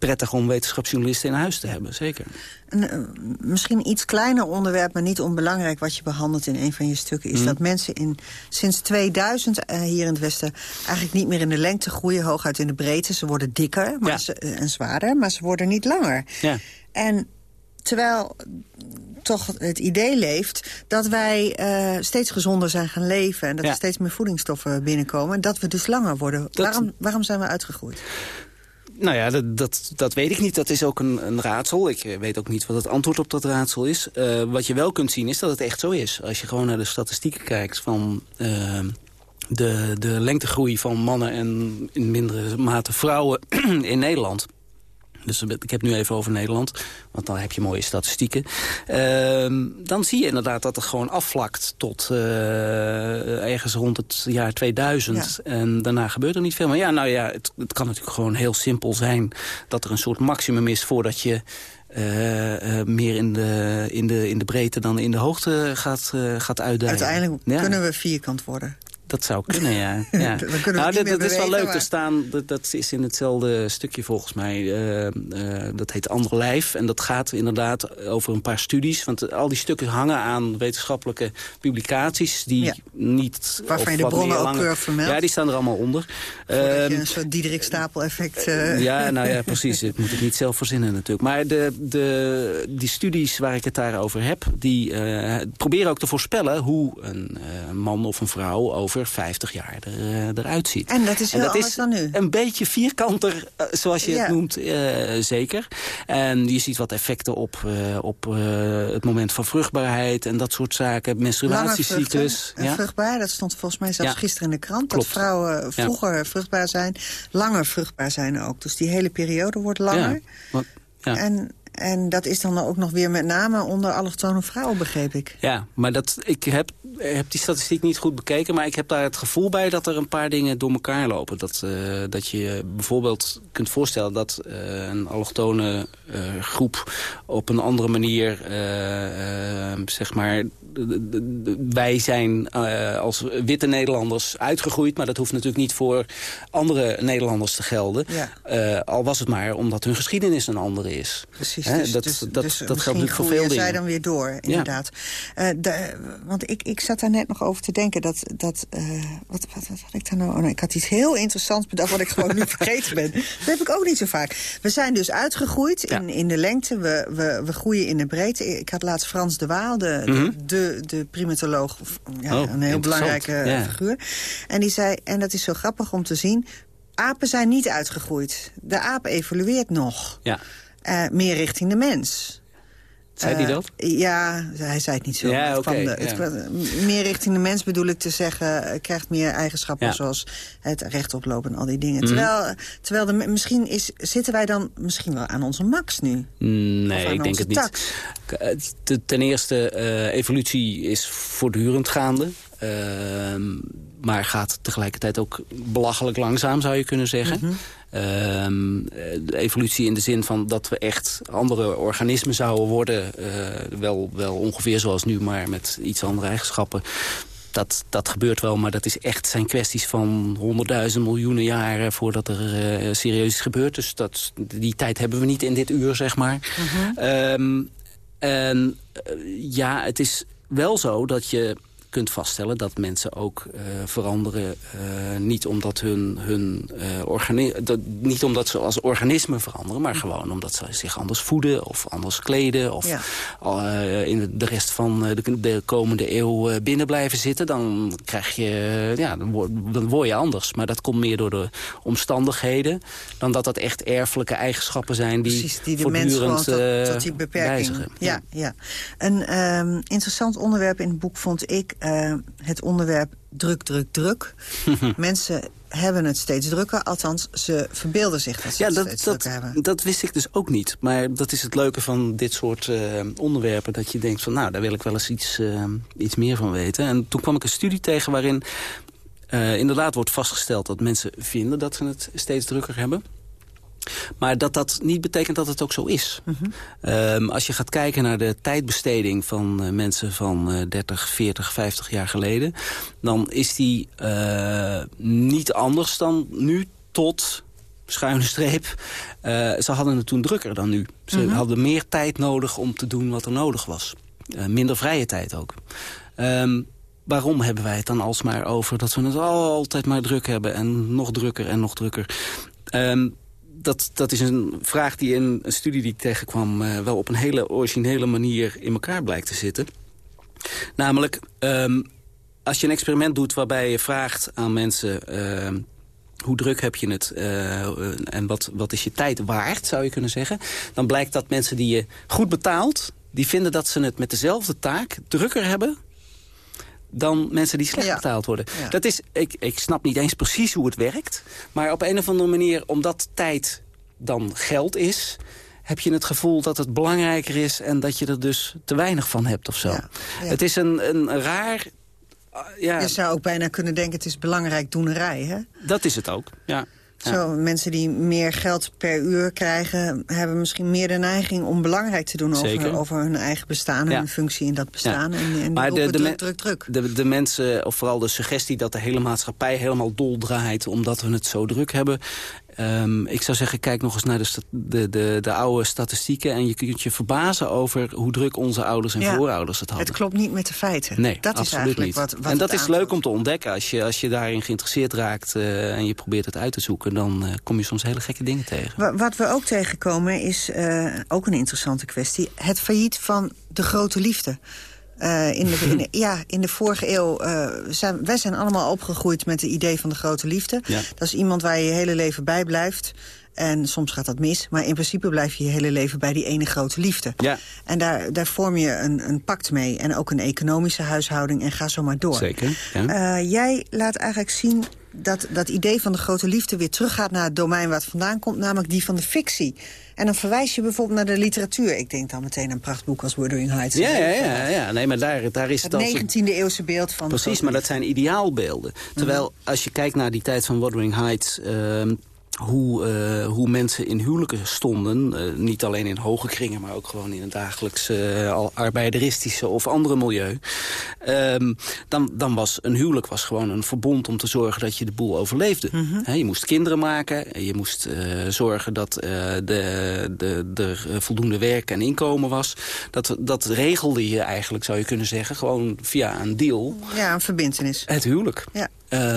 prettig om wetenschapsjournalisten in huis te hebben, zeker. Een, eh, misschien iets kleiner onderwerp, maar niet onbelangrijk... wat je behandelt in een van je stukken... is Mhm. dat mensen in, sinds 2000 eh, hier in het Westen... eigenlijk niet meer in de lengte groeien, hooguit in de breedte. Ze worden dikker maar Ja. ze, eh, en zwaarder, maar ze worden niet langer. Ja. En terwijl toch het idee leeft dat wij steeds gezonder zijn gaan leven... en dat Ja. er steeds meer voedingsstoffen binnenkomen... en dat we dus langer worden. Waarom, waarom zijn we uitgegroeid? Nou ja, dat, dat, dat weet ik niet. Dat is ook een, een raadsel. Ik eh, weet ook niet wat het antwoord op dat raadsel is. Eh, wat je wel kunt zien is dat het echt zo is. Als je gewoon naar de statistieken kijkt van... eh, de, de lengtegroei van mannen en in mindere mate vrouwen in Nederland. Dus ik heb nu even over Nederland, want dan heb je mooie statistieken. Ehm, dan zie je inderdaad dat het gewoon afvlakt tot eh, ergens rond het jaar 2000. En daarna gebeurt er niet veel. Maar ja, nou ja, het, het kan natuurlijk gewoon heel simpel zijn... dat er een soort maximum is voordat je... eh, eh, meer in de, in, de, in de breedte dan in de hoogte gaat, eh, gaat. Uiteindelijk Ja. kunnen we vierkant worden. Dat zou kunnen, ja. ja. Dan kunnen we nou, dat, is wel leuk. maar- Er staan, dat, dat is in hetzelfde stukje volgens mij. eh, eh, dat heet Ander Lijf. En dat gaat inderdaad over een paar studies. Want al die stukken hangen aan wetenschappelijke publicaties... die Ja. niet... Waarvan je de bronnen ook keurig vermeldt. Ja, die staan er allemaal onder. Ehm, een soort Diederik Stapel-effect... eh, ja, nou ja, precies. Dat moet ik niet zelf verzinnen natuurlijk. Maar de, de, die studies waar ik het daarover heb... die eh, proberen ook te voorspellen hoe een eh, man of een vrouw... over 50 jaar er, eh, eruit ziet. En dat is heel dan nu. een beetje vierkanter, eh, zoals je Ja. het noemt, eh, zeker. En je ziet wat effecten op, op het moment van vruchtbaarheid... en dat soort zaken, menstruatiecyclus. en vruchtbaar, dat stond volgens mij zelfs Ja. gisteren in de krant... Klopt. dat vrouwen Ja. vroeger vruchtbaar zijn, langer vruchtbaar zijn ook. Dus die hele periode wordt langer. Ja, ja. En, en dat is dan ook nog weer met name onder allochtone vrouwen, begreep ik. Ja, maar dat, ik heb, heb die statistiek niet goed bekeken... maar ik heb daar het gevoel bij dat er een paar dingen door elkaar lopen. Dat, eh, dat je bijvoorbeeld kunt voorstellen dat eh, een allochtone eh, groep... op een andere manier, zeg maar... wij zijn als witte Nederlanders uitgegroeid... maar dat hoeft natuurlijk niet voor andere Nederlanders te gelden. Ja. Al was het maar omdat hun geschiedenis een andere is. Precies, Hè, dus, dat, dus, dat, dus dat geldt natuurlijk voor veel zij dingen. dan weer door, inderdaad. Eh, de- want ik, ik zat daar net nog over te denken dat... dat eh, wat, wat, wat had ik daar nou? Oh, nee, ik had iets heel interessants bedacht wat ik gewoon nu vergeten ben. Dat heb ik ook niet zo vaak. We zijn dus uitgegroeid in, in de lengte. We, we, we groeien in de breedte. Ik had laatst Frans de Waal, de, Mhm. de, de, de primatoloog. Ja, Oh, een heel belangrijke Ja. figuur. En die zei, en dat is zo grappig om te zien... apen zijn niet uitgegroeid. De aap evolueert nog. Ja. Eh, meer richting de mens. Zei hij Eh, dat? Ja, hij zei het niet zo. Ja, de- ja. kwam- meer richting de mens bedoel ik te zeggen... eh, krijgt meer eigenschappen Ja. zoals het rechtop lopen en al die dingen. Mhm. Terwijl, terwijl de, misschien is, zitten wij dan misschien wel aan onze max nu. Of Nee, ik denk het niet. tax. Eh, te- Ten eerste, eh, evolutie is voortdurend gaande. Ehm, maar gaat tegelijkertijd ook belachelijk langzaam, zou je kunnen zeggen. Mhm. Eh, de evolutie in de zin van dat we echt andere organismen zouden worden. eh, wel, wel ongeveer zoals nu, maar met iets andere eigenschappen. Dat, dat gebeurt wel, maar dat is echt, zijn kwesties van honderdduizend miljoenen jaren voordat er eh, serieus is gebeurd. Dus dat, die tijd hebben we niet in dit uur, zeg maar. Ehm, en eh, ja, het is wel zo dat je kunt vaststellen dat mensen ook eh, veranderen. eh, niet, omdat hun, hun, organi dat, niet omdat ze als organismen veranderen... maar gewoon omdat ze zich anders voeden of anders kleden... of Ja. in de rest van de, de komende eeuw binnen blijven zitten... dan krijg je, ja, dan word, dan word je anders. Maar dat komt meer door de omstandigheden... dan dat dat echt erfelijke eigenschappen zijn die, Precies, die de mens gewoon tot, tot die beperking... wijzigen. Ja, ja. Een ehm, interessant onderwerp in het boek vond ik eh, het onderwerp druk, druk, druk. Mensen hebben het steeds drukker, althans ze verbeelden zich dat ze Ja, het dat, steeds dat, drukker hebben. dat wist ik dus ook niet. Maar dat is het leuke van dit soort eh, onderwerpen. Dat je denkt van, nou, daar wil ik wel eens iets, eh, iets meer van weten. En toen kwam ik een studie tegen waarin eh, inderdaad wordt vastgesteld... dat mensen vinden dat ze het steeds drukker hebben. Maar dat dat niet betekent dat het ook zo is. Ehm, als je gaat kijken naar de tijdbesteding van eh, mensen van eh 30, 40, 50 jaar geleden... dan is die eh, niet anders dan nu tot schuine streep. Eh, ze hadden het toen drukker dan nu. Ze Mhm. hadden meer tijd nodig om te doen wat er nodig was. Minder vrije tijd ook. Ehm, waarom hebben wij het dan alsmaar over dat we het altijd maar druk hebben... en nog drukker en nog drukker? Ehm, dat, dat is een vraag die in een studie die ik tegenkwam... eh, wel op een hele originele manier in elkaar blijkt te zitten. Namelijk, ehm, als je een experiment doet waarbij je vraagt aan mensen... ehm, hoe druk heb je het eh, en wat, wat is je tijd waard, zou je kunnen zeggen... dan blijkt dat mensen die je goed betaalt... die vinden dat ze het met dezelfde taak drukker hebben dan mensen die slecht betaald worden. Ja. Dat is, ik, ik snap niet eens precies hoe het werkt... maar op een of andere manier, omdat tijd dan geld is... heb je het gevoel dat het belangrijker is... en dat je er dus te weinig van hebt of zo. ja. Het is een, een raar... ah, ja, Je zou ook bijna kunnen denken, het is belangrijk doenerij, hè? dat is het ook, ja. Zo, mensen die meer geld per uur krijgen... hebben misschien meer de neiging om belangrijk te doen over, over, hun eigen bestaan... en hun functie in dat bestaan. En, en maar de, de, druk, druk, druk. De, de mensen, of vooral de suggestie dat de hele maatschappij helemaal dol draait... omdat we het zo druk hebben... Um, ik zou zeggen, kijk nog eens naar de, de, de, de, oude statistieken... en je kunt je verbazen over hoe druk onze ouders en voorouders het hadden. Het klopt niet met de feiten. Nee, dat absoluut is niet. Wat, wat en dat is leuk om te ontdekken. Als je, als je daarin geïnteresseerd raakt uh, en je probeert het uit te zoeken... dan uh, kom je soms hele gekke dingen tegen. Wat we ook tegenkomen is uh, ook een interessante kwestie. Het failliet van de grote liefde. Uh, in, de, in, de, ja, in de vorige eeuw uh, zijn wij zijn allemaal opgegroeid met het idee van de grote liefde. Ja. Dat is iemand waar je je hele leven bij blijft. En soms gaat dat mis, maar in principe blijf je je hele leven bij die ene grote liefde. Ja. En daar, daar vorm je een, een pact mee. En ook een economische huishouding en ga zo maar door. Zeker, ja. uh, jij laat eigenlijk zien dat dat idee van de grote liefde weer teruggaat naar het domein waar het vandaan komt, namelijk die van de fictie. En dan verwijs je bijvoorbeeld naar de literatuur. Ik denk dan meteen aan een prachtboek als Wuthering Heights. Ja, ja, ja, ja. Nee, maar daar, daar is het... Het 19e eeuwse beeld van... Precies, maar dat zijn ideaalbeelden. Terwijl, mm -hmm. als je kijkt naar die tijd van Wuthering Heights... Uh, hoe, uh, hoe mensen in huwelijken stonden. Uh, niet alleen in hoge kringen, maar ook gewoon in het dagelijks uh, arbeideristische of andere milieu. Um, dan, dan was een huwelijk was gewoon een verbond om te zorgen dat je de boel overleefde. Mhm. Mm -hmm. He, je moest kinderen maken, je moest zorgen dat de, de, er voldoende werk en inkomen was. Dat, dat regelde je eigenlijk, zou je kunnen zeggen, gewoon via een deal. Ja, een verbintenis. Het huwelijk. Ja.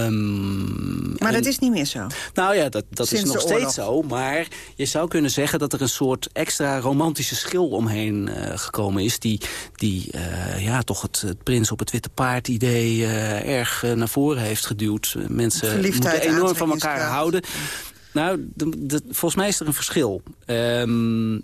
Um, maar dat is niet meer zo. Nou ja, dat, dat is nog steeds zo. Maar je zou kunnen zeggen dat er een soort extra romantische schil omheen uh, gekomen is. Die, die uh, ja, toch het, het, prins op het witte paard idee uh, erg naar voren heeft geduwd. Mensen moeten enorm van elkaar houden. Nou, volgens mij is er een verschil. Um, uh,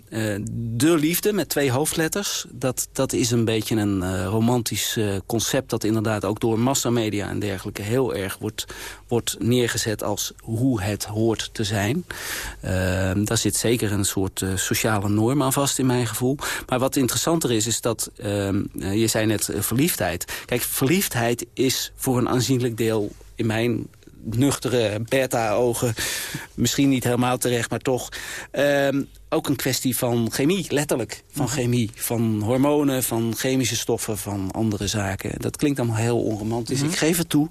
de liefde met twee hoofdletters, dat, dat is een beetje een uh, romantisch uh, concept... dat inderdaad ook door massamedia en dergelijke heel erg wordt, wordt neergezet... als hoe het hoort te zijn. daar zit zeker een soort sociale norm aan vast in mijn gevoel. Maar wat interessanter is, is dat... je zei net verliefdheid. Kijk, verliefdheid is voor een aanzienlijk deel in mijn nuchtere beta-ogen. Misschien niet helemaal terecht, maar toch. Um, ook een kwestie van chemie, letterlijk. Van chemie, van hormonen, van chemische stoffen, van andere zaken. Dat klinkt allemaal heel onromantisch, mm -hmm. ik geef het toe.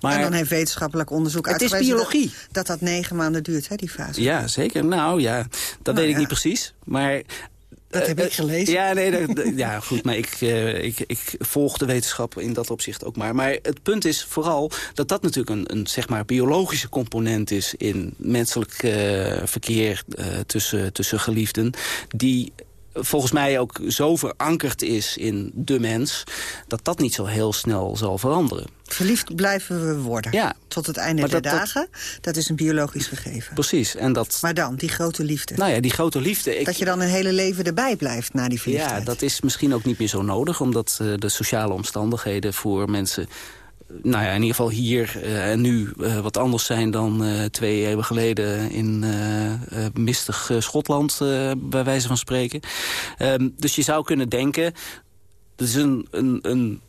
Maar en dan heeft wetenschappelijk onderzoek Het is biologie. Dat, dat dat negen maanden duurt, hè, die fase. Ja, zeker. Nou ja, dat nou, weet ik ja. niet precies. Maar dat heb ik gelezen. Ja, nee, dat, ja goed, maar ik, uh, ik, ik volg de wetenschap in dat opzicht ook maar. Maar het punt is vooral dat dat natuurlijk een, een zeg maar biologische component is... in menselijk verkeer tussen, tussen geliefden... die volgens mij ook zo verankerd is in de mens... dat dat niet zo heel snel zal veranderen. Verliefd blijven we worden. Ja. Tot het einde der dat, dagen. Dat is een biologisch gegeven. Precies. En dat... Maar dan, die grote liefde. Nou ja, die grote liefde. Ik... Dat je dan een hele leven erbij blijft na die verliefdheid. Ja, dat is misschien ook niet meer zo nodig. Omdat uh, de sociale omstandigheden voor mensen nou ja, in ieder geval hier uh, en nu uh, wat anders zijn dan uh, twee eeuwen geleden in mistig Schotland, bij wijze van spreken. Um, dus je zou kunnen denken, dat is een, een, een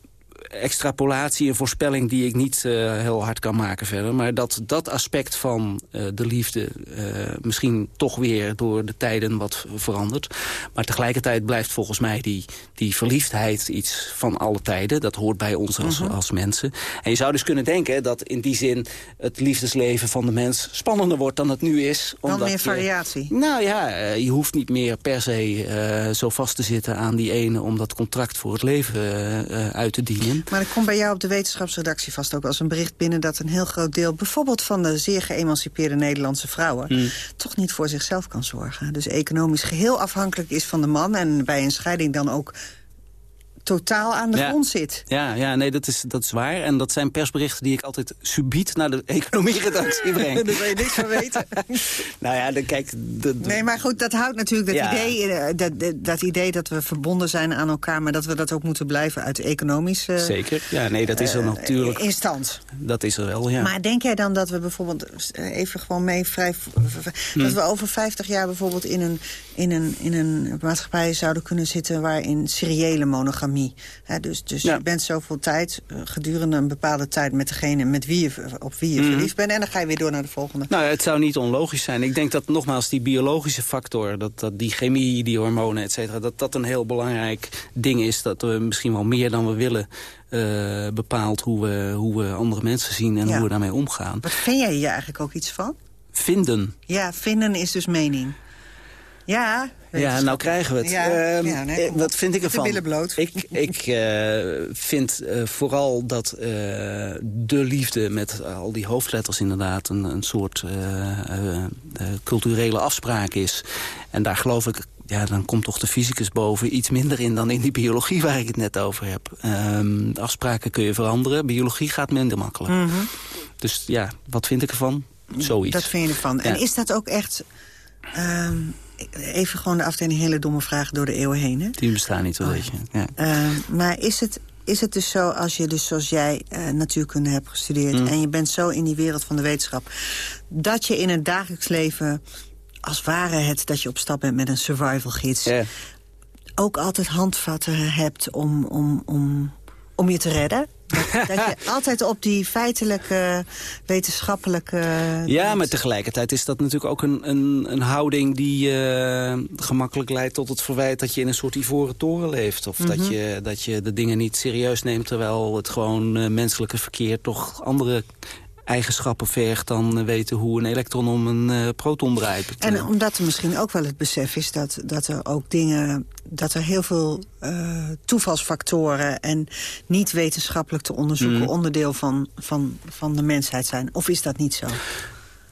extrapolatie, een voorspelling die ik niet uh, heel hard kan maken verder. Maar dat dat aspect van uh, de liefde uh, misschien toch weer door de tijden wat verandert. Maar tegelijkertijd blijft volgens mij die, die verliefdheid iets van alle tijden. Dat hoort bij ons als, Mhm. als mensen. En je zou dus kunnen denken dat in die zin het liefdesleven van de mens spannender wordt dan het nu is. Dan omdat meer je- variatie. nou ja, eh, je hoeft niet meer per se eh, zo vast te zitten aan die ene... om dat contract voor het leven eh, eh, uit te dienen. Maar er komt bij jou op de wetenschapsredactie vast ook als een bericht binnen... dat een heel groot deel, bijvoorbeeld van de zeer geëmancipeerde Nederlandse vrouwen... Hmm. toch niet voor zichzelf kan zorgen. Dus economisch geheel afhankelijk is van de man... en bij een scheiding dan ook totaal aan de Ja. grond zit. Ja, ja nee, dat is, dat is waar. En dat zijn persberichten die ik altijd subiet naar de economieredactie breng. Daar wil je niks van weten. nou ja, dan kijk... De, de- Nee, maar goed, dat houdt natuurlijk dat, Ja. idee, eh, dat, dat, dat idee dat we verbonden zijn aan elkaar... maar dat we dat ook moeten blijven uit economische Zeker. Ja, nee, dat is er eh, natuurlijk. in stand. Dat is er wel, ja. Maar denk jij dan dat we bijvoorbeeld, eh, even gewoon mee vrij... dat Hm. we over 50 jaar bijvoorbeeld in een, in een, in een maatschappij zouden kunnen zitten... waarin seriële monogamie. Hè, dus dus je bent zoveel tijd, uh, gedurende een bepaalde tijd... met degene met wie je, op wie je Mhm. verliefd bent. En dan ga je weer door naar de volgende. Nou, het zou niet onlogisch zijn. Ik denk dat nogmaals die biologische factor, dat, dat die chemie, die hormonen, et cetera, dat dat een heel belangrijk ding is. Dat we misschien wel meer dan we willen eh, bepaalt hoe we, hoe we andere mensen zien en Ja. hoe we daarmee omgaan. Wat vind jij hier eigenlijk ook iets van? Vinden. Ja, vinden is dus mening. Ja, Ja, nou krijgen we het. Ja, Ehm, ja, nee, eh, wat vind ik De ervan? billen bloot. Ik, ik eh, vind eh, vooral dat eh, de liefde met al die hoofdletters inderdaad... een, een soort culturele afspraak is. En daar geloof ik... Ja, dan komt toch de fysicus boven iets minder in dan in die biologie waar ik het net over heb. Ehm, afspraken kun je veranderen, biologie gaat minder makkelijk. Mhm. Dus ja, wat vind ik ervan? Zoiets. Dat vind je ervan. En is dat ook echt... ehm, even gewoon de afdeling hele domme vragen door de eeuwen heen. Hè? Die bestaan niet, dat weet je. Ja. Ehm, maar is het, is het dus zo, als je dus zoals jij eh, natuurkunde hebt gestudeerd... Mm. en je bent zo in die wereld van de wetenschap... dat je in het dagelijks leven, als ware het dat je op stap bent met een survival gids... ook altijd handvatten hebt om, om, om, om je te redden? Dat, dat je altijd op die feitelijke, wetenschappelijke... Ja, maar tegelijkertijd is dat natuurlijk ook een, een, een houding die eh, gemakkelijk leidt tot het verwijt dat je in een soort ivoren toren leeft. Of dat, Mhm. je, dat je de dingen niet serieus neemt terwijl het gewoon eh, menselijke verkeer toch andere eigenschappen vergt dan eh, weten hoe een elektron om een eh, proton draait. En omdat er misschien ook wel het besef is dat, dat er ook dingen... dat er heel veel eh, toevalsfactoren en niet wetenschappelijk te onderzoeken... Mhm. onderdeel van, van, van de mensheid zijn. Of is dat niet zo?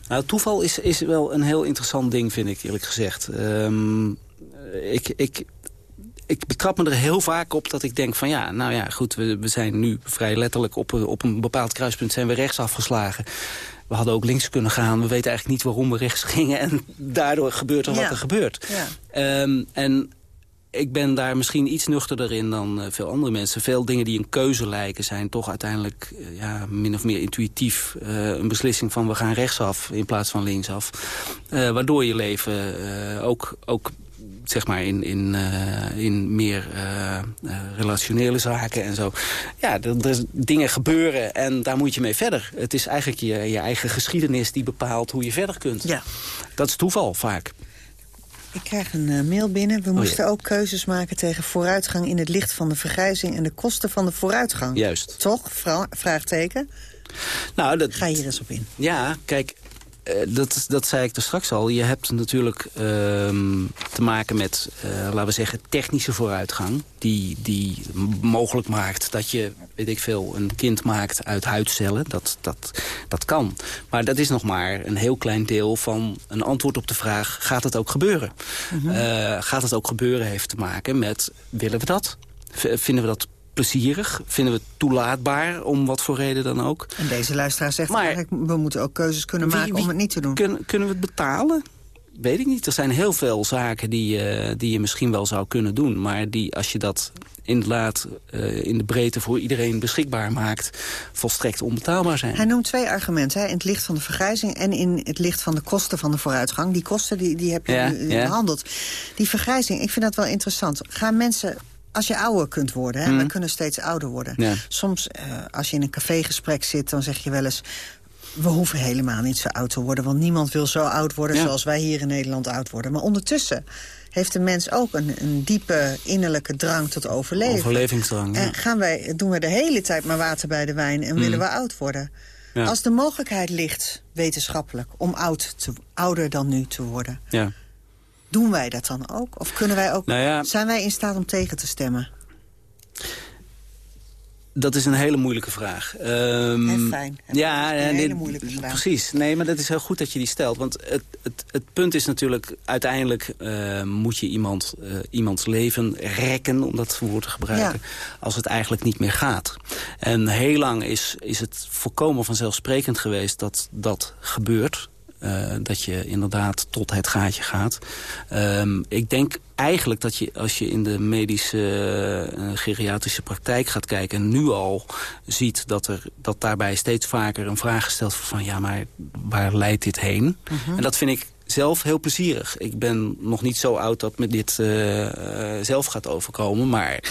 Nou, toeval is, is wel een heel interessant ding, vind ik eerlijk gezegd. Ehm, ik, ik, ik betrap me er heel vaak op dat ik denk van ja, nou ja, goed, we, we zijn nu vrij letterlijk op, een- op een bepaald kruispunt zijn we rechts afgeslagen. We hadden ook links kunnen gaan. We weten eigenlijk niet waarom we rechts gingen. En daardoor gebeurt er wat er gebeurt. Ja. Ehm, en ik ben daar misschien iets nuchterder in dan eh, veel andere mensen. Veel dingen die een keuze lijken zijn toch uiteindelijk eh, ja, min of meer intuïtief. eh, een beslissing van we gaan rechtsaf in plaats van linksaf. Waardoor je leven ook, ook zeg maar in, in, eh, in meer eh, eh, relationele zaken en zo. Ja, er, er dingen gebeuren en daar moet je mee verder. Het is eigenlijk je, je eigen geschiedenis die bepaalt hoe je verder kunt. Ja. Dat is toeval vaak. Ik krijg een mail binnen. We Oh, moesten ook keuzes maken tegen vooruitgang... in het licht van de vergrijzing en de kosten van de vooruitgang. Juist. Toch? Vra- vraagteken? Nou, dat, Ga hier eens op in. Ja, kijk, dat, dat zei ik er straks al. Je hebt natuurlijk ehm, te maken met, eh, laten we zeggen, technische vooruitgang. Die, die mogelijk maakt dat je, weet ik veel, een kind maakt uit huidcellen. Dat, dat, dat kan. Maar dat is nog maar een heel klein deel van een antwoord op de vraag... gaat het ook gebeuren? Eh, gaat het ook gebeuren heeft te maken met, willen we dat? Vinden we dat plezierig? Vinden we het toelaatbaar, om wat voor reden dan ook? En deze luisteraar zegt eigenlijk... we moeten ook keuzes kunnen maken wie om het niet te doen. Kun- kunnen we het betalen? Weet ik niet. Er zijn heel veel zaken die, eh, die je misschien wel zou kunnen doen. Maar die, als je dat inderdaad eh, in de breedte voor iedereen beschikbaar maakt... volstrekt onbetaalbaar zijn. Hij noemt twee argumenten. Hè, in het licht van de vergrijzing en in het licht van de kosten van de vooruitgang. Die kosten die, die heb je Ja, nu ja. behandeld. Die vergrijzing, ik vind dat wel interessant. Gaan mensen... Als je ouder kunt worden, hè, Mhm. we kunnen steeds ouder worden. Ja. Soms, eh, als je in een cafégesprek zit, dan zeg je wel eens... we hoeven helemaal niet zo oud te worden... want niemand wil zo oud worden Ja. zoals wij hier in Nederland oud worden. Maar ondertussen heeft de mens ook een, een diepe innerlijke drang tot overleven. Overlevingsdrang, ja. En gaan wij, doen we de hele tijd maar water bij de wijn en Mm. willen we oud worden. Als de mogelijkheid ligt, wetenschappelijk, om oud te, ouder dan nu te worden... Ja. Doen wij dat dan ook? Of kunnen wij ook, Nou ja. zijn wij in staat om tegen te stemmen? Dat is een hele moeilijke vraag. Ehm, Heel fijn. Ja, Een hele dit- moeilijke vraag. Precies. Nee, maar dat is heel goed dat je die stelt. Want het, het, het punt is natuurlijk... uiteindelijk eh, moet je iemand, eh, iemands leven rekken... om dat woord te gebruiken... als het eigenlijk niet meer gaat. En heel lang is, is het volkomen vanzelfsprekend geweest... dat dat gebeurt. Eh, dat je inderdaad tot het gaatje gaat. Ehm, ik denk eigenlijk dat je, als je in de medische eh, geriatrische praktijk gaat kijken... nu al ziet dat, er, dat daarbij steeds vaker een vraag gesteld wordt van... ja, maar waar leidt dit heen? Mhm. En dat vind ik zelf heel plezierig. Ik ben nog niet zo oud dat me dit uh, zelf gaat overkomen. Maar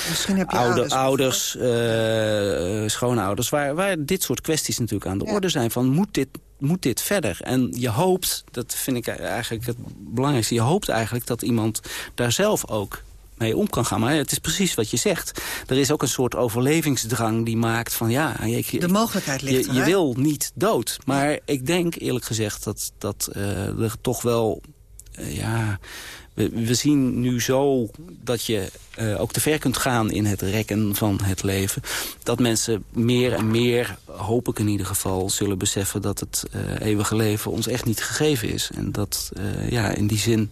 oude, ouders, uh, schoonouders... Waar, waar dit soort kwesties natuurlijk aan de orde zijn. Van moet dit, moet dit verder? En je hoopt, dat vind ik eigenlijk het belangrijkste... je hoopt eigenlijk dat iemand daar zelf ook mee om kan gaan. Maar het is precies wat je zegt. Er is ook een soort overlevingsdrang die maakt van ja... Je, de mogelijkheid ligt Je, je wil niet dood. Maar ik denk eerlijk gezegd dat, dat uh, er toch wel... Uh, ja, we, zien nu zo dat je uh, ook te ver kunt gaan in het rekken van het leven. Dat mensen meer en meer, hoop ik in ieder geval, zullen beseffen... dat het eeuwige leven ons echt niet gegeven is. En dat ja, in die zin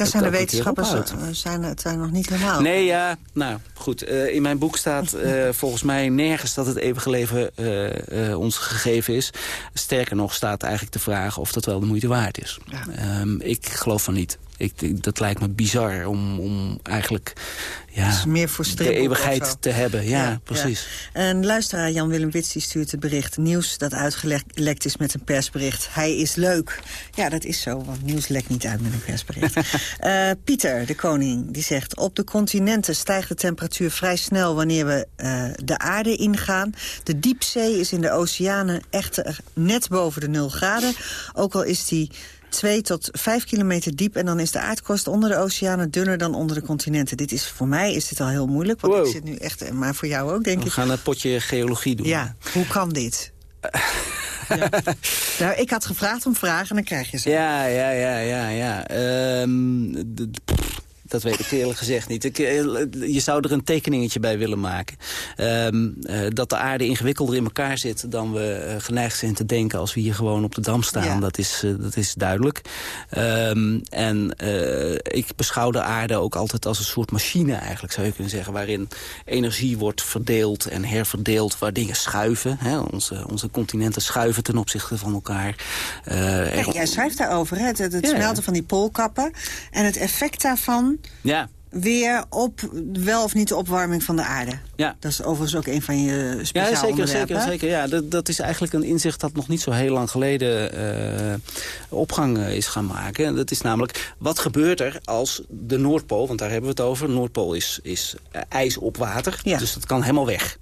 daar zijn de wetenschappers zijn het zijn nog niet helemaal. Nee, ja, nou goed. Uh, in mijn boek staat uh, volgens mij nergens dat het eeuwige leven uh, ons gegeven is. Sterker nog staat eigenlijk de vraag of dat wel de moeite waard is. Ja. Um, ik geloof van niet. Ik, dat lijkt me bizar om, om eigenlijk ja, meer voor de eeuwigheid te hebben. Ja, ja precies. Ja. En luisteraar Jan-Willem Wits die stuurt het bericht... nieuws dat uitgelekt is met een persbericht. Hij is leuk. Ja, dat is zo, want nieuws lekt niet uit met een persbericht. uh, Pieter, de koning, die zegt... op de continenten stijgt de temperatuur vrij snel... wanneer we uh, de aarde ingaan. De diepzee is in de oceanen echter net boven de 0 graden. Ook al is die 2 tot 5 kilometer diep. En dan is de aardkorst onder de oceanen dunner dan onder de continenten. Dit is, voor mij is dit al heel moeilijk. Want wow. ik zit nu echt, maar voor jou ook, denk We ik. We gaan een potje geologie doen. Ja, hoe kan dit? ja. Nou, ik had gevraagd om vragen en dan krijg je ze. Ja, ja, ja, ja, ja. Um, dat weet ik eerlijk gezegd niet. Ik, je zou er een tekeningetje bij willen maken. Um, uh, dat de aarde ingewikkelder in elkaar zit dan we uh, geneigd zijn te denken... als we hier gewoon op de dam staan. Ja. Dat, is, uh, dat is duidelijk. Um, en ik beschouw de aarde ook altijd als een soort machine eigenlijk, zou je kunnen zeggen. Waarin energie wordt verdeeld en herverdeeld, waar dingen schuiven. Hè? Onze, onze continenten schuiven ten opzichte van elkaar. Kijk, jij schrijft daarover, hè? het, het ja, smelten van die poolkappen. En het effect daarvan ja. weer op wel of niet de opwarming van de aarde. Ja. Dat is overigens ook een van je speciale ja, zeker, onderwerpen. Zeker, zeker. Ja, dat, dat is eigenlijk een inzicht dat nog niet zo heel lang geleden uh, opgang uh, is gaan maken. En dat is namelijk, wat gebeurt er als de Noordpool, want daar hebben we het over. Noordpool is, is uh, ijs op water, ja. dus dat kan helemaal weg.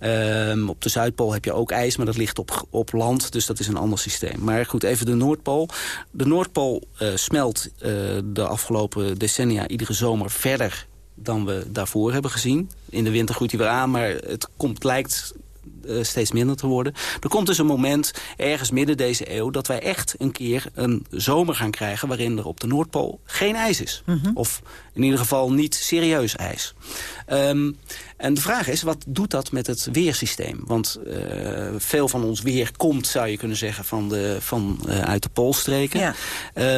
Um, op de Zuidpool heb je ook ijs, maar dat ligt op, op land. Dus dat is een ander systeem. Maar goed, even de Noordpool. De Noordpool uh, smelt uh, de afgelopen decennia iedere zomer verder dan we daarvoor hebben gezien. In de winter groeit hij weer aan, maar het komt, lijkt steeds minder te worden. Er komt dus een moment, ergens midden deze eeuw... dat wij echt een keer een zomer gaan krijgen... waarin er op de Noordpool geen ijs is. Mhm. Mm -hmm. Of in ieder geval niet serieus ijs. Um, en de vraag is, wat doet dat met het weersysteem? Want uh, veel van ons weer komt, zou je kunnen zeggen... Van de, van, uh, uit de poolstreken. Ja.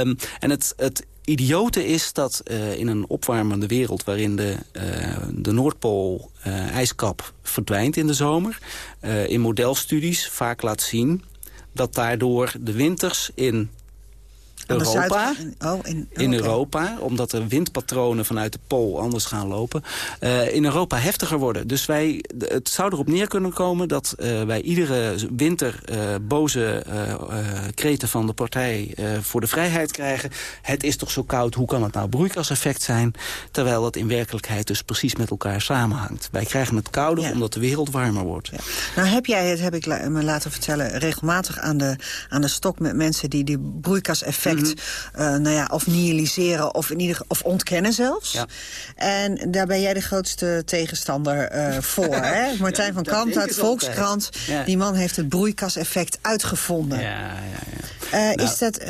Um, en het... het idiote is dat uh, in een opwarmende wereld... waarin de, uh, de Noordpool uh, ijskap verdwijnt in de zomer... in modelstudies vaak laat zien dat daardoor de winters in Europa, oh, in, in Europa, omdat de windpatronen vanuit de pool anders gaan lopen, uh, in Europa heftiger worden. Dus wij, het zou erop neer kunnen komen dat uh, wij iedere winter uh, boze kreten van de partij voor de vrijheid krijgen. Het is toch zo koud, hoe kan het nou broeikaseffect zijn? Terwijl dat in werkelijkheid dus precies met elkaar samenhangt. Wij krijgen het kouder ja. omdat de wereld warmer wordt. Ja. Nou heb jij het, heb ik me laten vertellen, regelmatig aan de, aan de stok met mensen die die broeikaseffect Mm -hmm. uh, nou ja, of nihiliseren of, in ieder, of ontkennen zelfs. Ja. En daar ben jij de grootste tegenstander uh, voor. hè? Martijn ja, van Kamp uit Volkskrant. Ja. Die man heeft het broeikaseffect uitgevonden. Ja, ja, ja. Uh, nou. Is dat...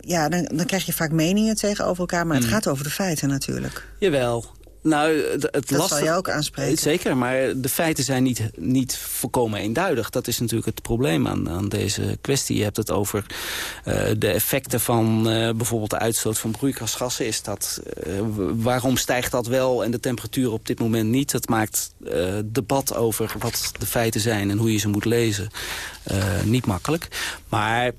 ja, dan, dan krijg je vaak meningen tegenover elkaar. Maar mm. het gaat over de feiten natuurlijk. Jawel. Nou, het dat lastig, zal je ook aanspreken. Zeker, maar de feiten zijn niet, niet volkomen eenduidig. Dat is natuurlijk het probleem aan, aan deze kwestie. Je hebt het over uh, de effecten van uh, bijvoorbeeld de uitstoot van broeikasgassen. Is dat, uh, waarom stijgt dat wel en de temperatuur op dit moment niet? Dat maakt debat over wat de feiten zijn en hoe je ze moet lezen niet makkelijk. Maar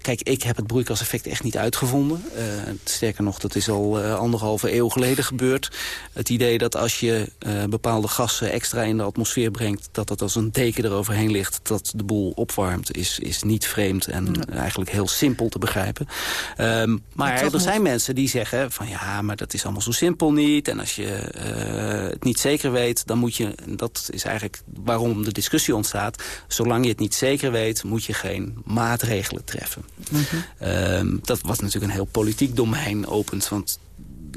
Kijk, ik heb het broeikaseffect echt niet uitgevonden. Uh, sterker nog, dat is al uh, anderhalve eeuw geleden gebeurd. Het idee dat als je uh, bepaalde gassen extra in de atmosfeer brengt... dat dat als een deken eroverheen ligt, dat de boel opwarmt... is, is niet vreemd en ja. eigenlijk heel simpel te begrijpen. Um, maar er zijn mensen die zeggen van... ja, maar dat is allemaal zo simpel niet. En als je het niet zeker weet, dan moet je... dat is eigenlijk waarom de discussie ontstaat. Zolang je het niet zeker weet, moet je geen maatregelen treffen. Mm -hmm. um, dat was natuurlijk een heel politiek domein opent. Want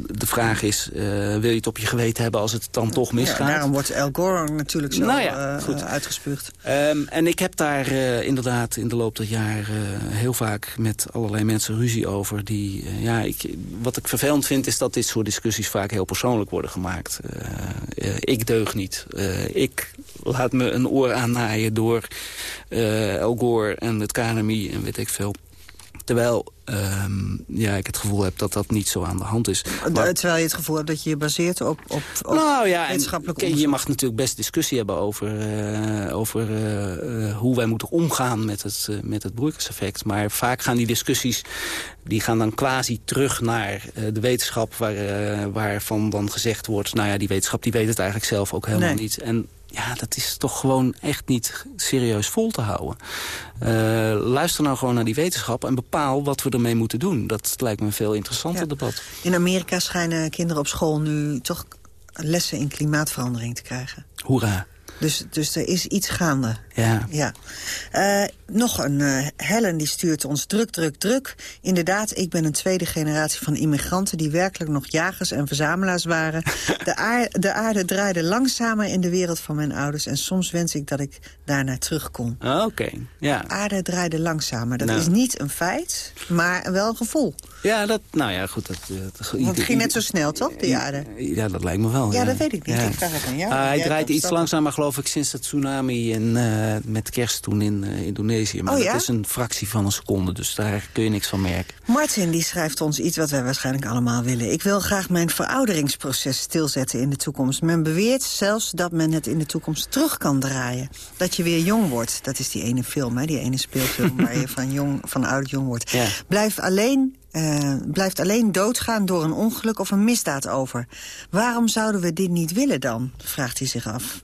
de vraag is, uh, wil je het op je geweten hebben als het dan toch misgaat? Ja, daarom wordt El Gore natuurlijk zo nou ja, uh, goed. uitgespuugd. Um, en ik heb daar uh, inderdaad in de loop der jaren heel vaak met allerlei mensen ruzie over. Die, ja, ik, wat ik vervelend vind is dat dit soort discussies vaak heel persoonlijk worden gemaakt. ik deug niet. ik laat me een oor aannaaien door El Gore en het KNMI en weet ik veel. Terwijl um, ja, ik het gevoel heb dat dat niet zo aan de hand is. Maar, Terwijl je het gevoel hebt dat je je baseert op, op, op nou, ja, wetenschappelijk en. Je mag natuurlijk best discussie hebben over, uh, over uh, hoe wij moeten omgaan met het, uh, met het broeikaseffect. Maar vaak gaan die discussies die gaan dan quasi terug naar de wetenschap... Waar, waarvan dan gezegd wordt, nou ja, die wetenschap die weet het eigenlijk zelf ook helemaal nee. niet. En ja, dat is toch gewoon echt niet serieus vol te houden. Uh, luister nou gewoon naar die wetenschap en bepaal wat we ermee moeten doen. Dat lijkt me een veel interessanter Ja. debat. In Amerika schijnen kinderen op school nu toch lessen in klimaatverandering te krijgen. Hoera. Dus, dus er is iets gaande. Ja. ja. Uh, nog een uh, Helen die stuurt ons druk, druk, druk. Inderdaad, ik ben een tweede generatie van immigranten... die werkelijk nog jagers en verzamelaars waren. De, aar, de aarde draaide langzamer in de wereld van mijn ouders... en soms wens ik dat ik daarnaar terug kon. Oké, okay. ja. De aarde draaide langzamer. Dat Nou. is niet een feit, maar wel een gevoel. Ja, dat, nou ja, goed. Dat, dat, Want het ging net zo snel, toch, die aarde? Ja, dat lijkt me wel. Ja, ja. dat weet ik niet. Ja. Ik vraag het aan jou. Uh, hij draait iets langzamer, geloof ik, sinds de tsunami in, uh, met kerst toen in uh, Indonesië. Maar Oh, dat is een fractie van een seconde, dus daar kun je niks van merken. Martin die schrijft ons iets wat wij waarschijnlijk allemaal willen. Ik wil graag mijn verouderingsproces stilzetten in de toekomst. Men beweert zelfs dat men het in de toekomst terug kan draaien. Dat je weer jong wordt. Dat is die ene film, hè? die ene speelfilm... waar je van, jong, van oud jong wordt. Blijf alleen, uh, blijft alleen doodgaan door een ongeluk of een misdaad over. Waarom zouden we dit niet willen dan? Vraagt hij zich af.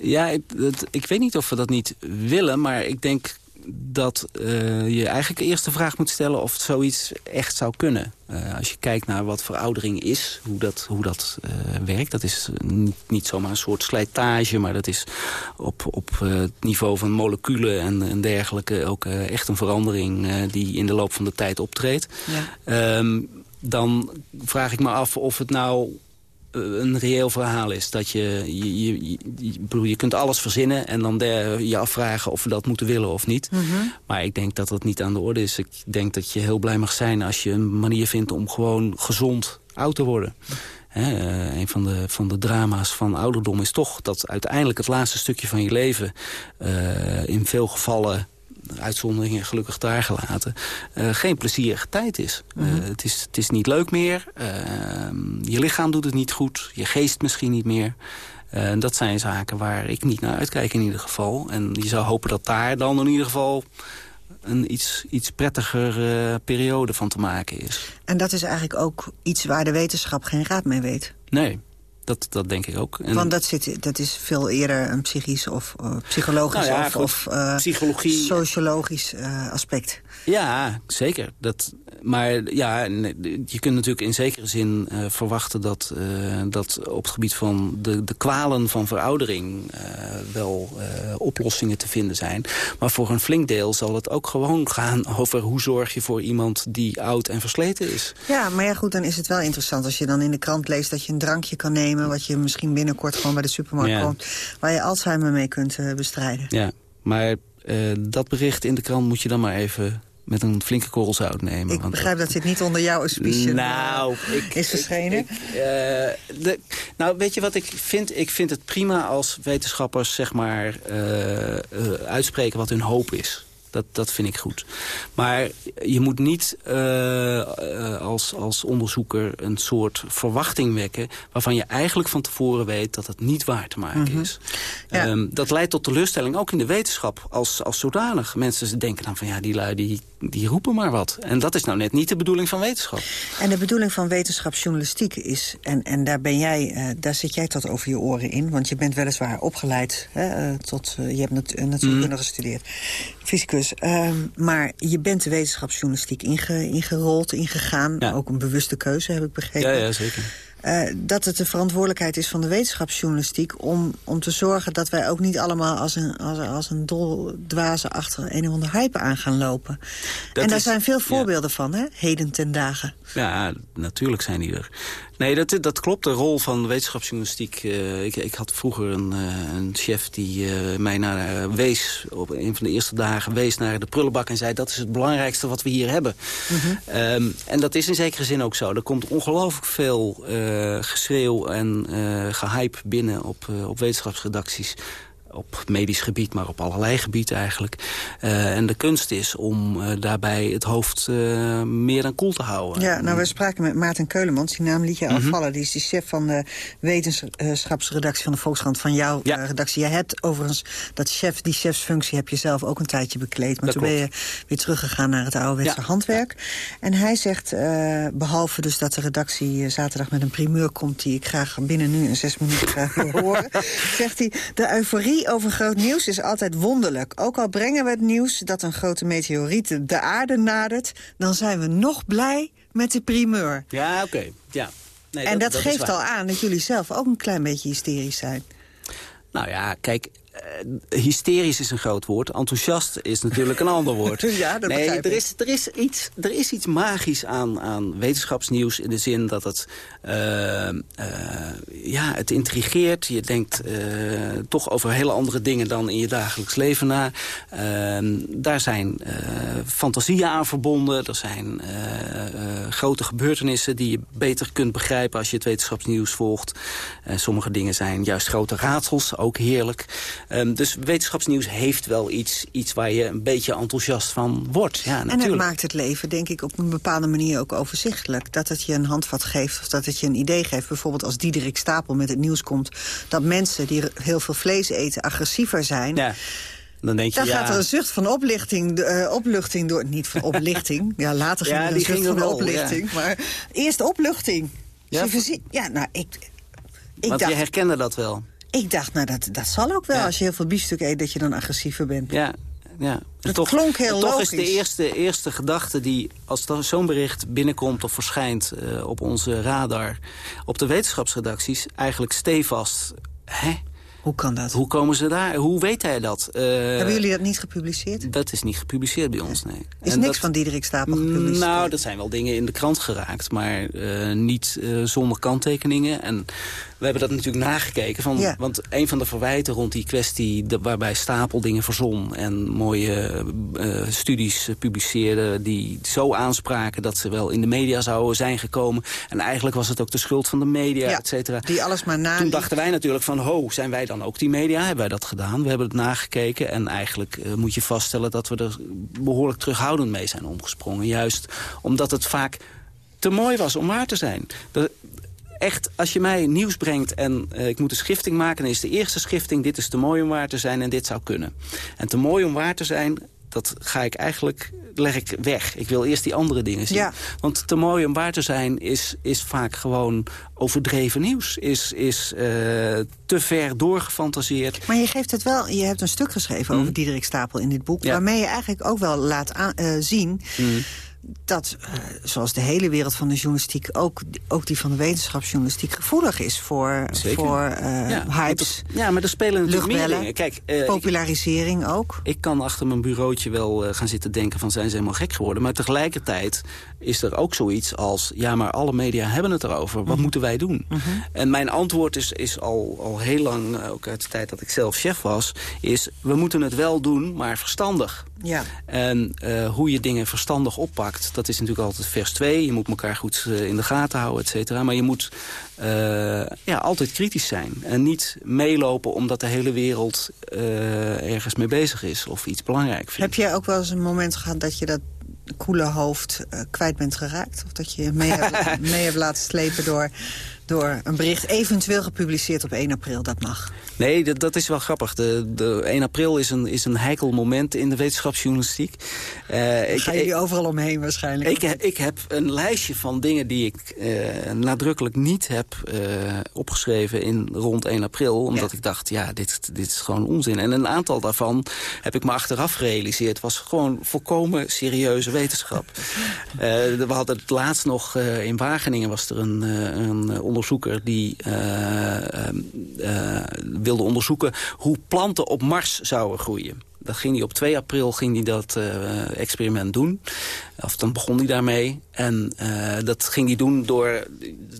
Ja, ik, ik weet niet of we dat niet willen, maar ik denk dat uh, je eigenlijk eerst de vraag moet stellen of zoiets echt zou kunnen. Uh, als je kijkt naar wat veroudering is, hoe dat, hoe dat uh, werkt. Dat is niet, niet zomaar een soort slijtage, maar dat is op, op het niveau van moleculen en, en dergelijke ook echt een verandering die in de loop van de tijd optreedt. Ja. Um, dan vraag ik me af of het nou een reëel verhaal is. Dat je, je, je, je, je kunt alles verzinnen en dan je afvragen of we dat moeten willen of niet. Mm -hmm. Maar ik denk dat dat niet aan de orde is. Ik denk dat je heel blij mag zijn als je een manier vindt om gewoon gezond oud te worden. He, uh, een van de, van de drama's van ouderdom is toch dat uiteindelijk het laatste stukje van je leven uh, in veel gevallen uitzonderingen gelukkig daar gelaten, uh, geen plezierige tijd is. Mm -hmm. het is. Het is niet leuk meer, uh, je lichaam doet het niet goed, je geest misschien niet meer. dat zijn zaken waar ik niet naar uitkijk in ieder geval. En je zou hopen dat daar dan in ieder geval een iets, iets prettiger periode van te maken is. En dat is eigenlijk ook iets waar de wetenschap geen raad mee weet? Nee. Dat, dat denk ik ook. En Want dat, zit, dat is veel eerder een psychisch of uh, psychologisch nou ja, of, uh, psychologie. sociologisch uh, aspect. Ja, zeker. Dat, maar ja, je kunt natuurlijk in zekere zin uh, verwachten dat, uh, dat op het gebied van de, de kwalen van veroudering uh, wel oplossingen te vinden zijn. Maar voor een flink deel zal het ook gewoon gaan over hoe zorg je voor iemand die oud en versleten is. Ja, maar ja goed, dan is het wel interessant als je dan in de krant leest dat je een drankje kan nemen wat je misschien binnenkort gewoon bij de supermarkt ja. komt, waar je Alzheimer mee kunt bestrijden. Ja, maar dat bericht in de krant moet je dan maar even met een flinke korrel zout nemen. Ik want begrijp dat dit niet onder jouw auspicie nou, ik, is verschenen. Ik, ik, uh, de, nou, weet je wat ik vind? Ik vind het prima als wetenschappers zeg maar uh, uh, uitspreken wat hun hoop is. Dat, dat vind ik goed. Maar je moet niet als, als onderzoeker een soort verwachting wekken... waarvan je eigenlijk van tevoren weet dat het niet waar te maken mhm. is. ja. um, dat leidt tot teleurstelling, ook in de wetenschap als, als zodanig. Mensen denken dan van ja, die lui die, die roepen maar wat. En dat is nou net niet de bedoeling van wetenschap. En de bedoeling van wetenschapsjournalistiek is... en, en daar, ben jij, uh, daar zit jij tot over je oren in... want je bent weliswaar opgeleid hè, uh, tot... Uh, je hebt nat natuurkunde mm. gestudeerd, fysicus. Ehm, maar je bent de wetenschapsjournalistiek inge, ingerold, ingegaan. Ja. Ook een bewuste keuze, heb ik begrepen. Ja, ja zeker. Uh, dat het de verantwoordelijkheid is van de wetenschapsjournalistiek... om, om te zorgen dat wij ook niet allemaal als een, als, als een dol dwaze achter een of andere hype aan gaan lopen. Dat en daar is, zijn veel voorbeelden ja. van, hè? heden ten dagen. Ja, natuurlijk zijn die er. Nee, dat, dat klopt. De rol van wetenschapsjournalistiek. Uh, ik, ik, had vroeger een, uh, een chef die uh, mij naar wees... op een van de eerste dagen wees naar de prullenbak... en zei dat is het belangrijkste wat we hier hebben. Mm -hmm. um, en dat is in zekere zin ook zo. Er komt ongelooflijk veel geschreeuw en gehype binnen op, op wetenschapsredacties op medisch gebied, maar op allerlei gebieden eigenlijk. Uh, en de kunst is om uh, daarbij het hoofd uh, meer dan koel te houden. Ja, nou, we spraken met Maarten Keulemans, die naam liet je mm -hmm. al vallen. Die is de chef van de wetenschapsredactie van de Volkskrant van jouw ja. redactie. Je hebt overigens, dat chef, die chefsfunctie heb je zelf ook een tijdje bekleed. Maar dat toen klopt. ben je weer teruggegaan naar het ouderwetse ja. handwerk. En hij zegt, behalve dus dat de redactie zaterdag met een primeur komt... die ik graag binnen nu in zes minuten graag wil horen... zegt hij, de euforie over groot nieuws is altijd wonderlijk. Ook al brengen we het nieuws dat een grote meteoriet de aarde nadert... dan zijn we nog blij met de primeur. Ja, oké. Okay. Ja. Nee, en dat, dat, dat geeft al aan dat jullie zelf ook een klein beetje hysterisch zijn. Nou ja, kijk, hysterisch is een groot woord. Enthousiast is natuurlijk een ander woord. ja, dat nee, er is, er, is iets, er is iets magisch aan, aan wetenschapsnieuws... in de zin dat het, uh, uh, ja, het intrigeert. Je denkt toch over hele andere dingen dan in je dagelijks leven na. Ehm, daar zijn fantasieën aan verbonden. Er zijn grote gebeurtenissen die je beter kunt begrijpen... als je het wetenschapsnieuws volgt. sommige dingen zijn juist grote raadsels, ook heerlijk. Um, dus wetenschapsnieuws heeft wel iets, iets waar je een beetje enthousiast van wordt. Ja, natuurlijk. En het maakt het leven, denk ik, op een bepaalde manier ook overzichtelijk. Dat het je een handvat geeft of dat het je een idee geeft. Bijvoorbeeld als Diederik Stapel met het nieuws komt... dat mensen die heel veel vlees eten agressiever zijn... Ja. Dan, denk je, dan ja. gaat er een zucht van oplichting, uh, opluchting door... Niet van oplichting, ja, later ging ja, er een zucht van wel, oplichting. Ja. Maar eerst opluchting. Ja, ja nou, ik... ik Want dacht, je herkende dat wel. Ik dacht, nou, dat, dat zal ook wel. Ja. Als je heel veel biefstuk eet, dat je dan agressiever bent. Ja, ja. Dat toch, klonk heel toch logisch. is de eerste, eerste gedachte die, als zo'n bericht binnenkomt of verschijnt uh, op onze radar, op de wetenschapsredacties, eigenlijk stevast. Hè? Hoe kan dat? Hoe komen ze daar? Hoe weet hij dat? Uh, Hebben jullie dat niet gepubliceerd? Dat is niet gepubliceerd bij ons, nee. Is en niks dat, van Diederik Stapel gepubliceerd? Nou, er zijn wel dingen in de krant geraakt, maar uh, niet uh, zonder kanttekeningen. En we hebben dat natuurlijk nagekeken. Van, ja. Want een van de verwijten rond die kwestie... De, waarbij Stapel dingen verzon en mooie uh, studies publiceerde... die zo aanspraken dat ze wel in de media zouden zijn gekomen. En eigenlijk was het ook de schuld van de media, ja, et cetera. Die alles maar na. Toen dachten wij natuurlijk van, ho, zijn wij dan ook die media? Hebben wij dat gedaan? We hebben het nagekeken. En eigenlijk uh, moet je vaststellen dat we er behoorlijk terughoudend mee zijn omgesprongen. Juist omdat het vaak te mooi was om waar te zijn. De, echt, als je mij nieuws brengt en uh, ik moet een schifting maken... dan is de eerste schifting, dit is te mooi om waar te zijn en dit zou kunnen. En te mooi om waar te zijn, dat ga ik eigenlijk, leg ik weg. Ik wil eerst die andere dingen zien. Ja. Want te mooi om waar te zijn is, is vaak gewoon overdreven nieuws. Is, is uh, te ver doorgefantaseerd. Maar je geeft het wel, je hebt een stuk geschreven mm. over Diederik Stapel in dit boek... Ja. waarmee je eigenlijk ook wel laat aan, uh, zien... Mm dat, uh, zoals de hele wereld van de journalistiek... ook, ook die van de wetenschapsjournalistiek gevoelig is voor, voor uh, ja, hypes. Ja, maar er spelen natuurlijk meer dingen. Kijk, uh, Popularisering ik, ook. Ik kan achter mijn bureautje wel gaan zitten denken van... zijn ze helemaal gek geworden. Maar tegelijkertijd is er ook zoiets als... ja, maar alle media hebben het erover. Wat mm. moeten wij doen? Mm -hmm. En mijn antwoord is, is al, al heel lang, ook uit de tijd dat ik zelf chef was... is we moeten het wel doen, maar verstandig. Ja. En hoe je dingen verstandig oppakt contact. Dat is natuurlijk altijd vers 2. Je moet elkaar goed in de gaten houden, et cetera. Maar je moet ja, altijd kritisch zijn. En niet meelopen omdat de hele wereld ergens mee bezig is. Of iets belangrijk vindt. Heb jij ook wel eens een moment gehad dat je dat koele hoofd kwijt bent geraakt? Of dat je je mee hebt, mee hebt laten slepen door door een bericht eventueel gepubliceerd op 1 april. Dat mag. Nee, dat, dat is wel grappig. De, de 1 april is een, is een heikel moment in de wetenschapsjournalistiek. Uh, ik, Ga je overal omheen waarschijnlijk? Ik, ik heb een lijstje van dingen die ik uh, nadrukkelijk niet heb uh, opgeschreven in rond 1 april. Omdat ik dacht, ja, dit, dit is gewoon onzin. En een aantal daarvan heb ik me achteraf gerealiseerd. was gewoon volkomen serieuze wetenschap. we hadden het laatst nog in Wageningen was er een, een onderzoeker die uh, uh, wilde onderzoeken hoe planten op Mars zouden groeien. Dat ging hij op 2 april ging hij dat uh, experiment doen. Of dan begon hij daarmee. En uh, dat ging hij doen door...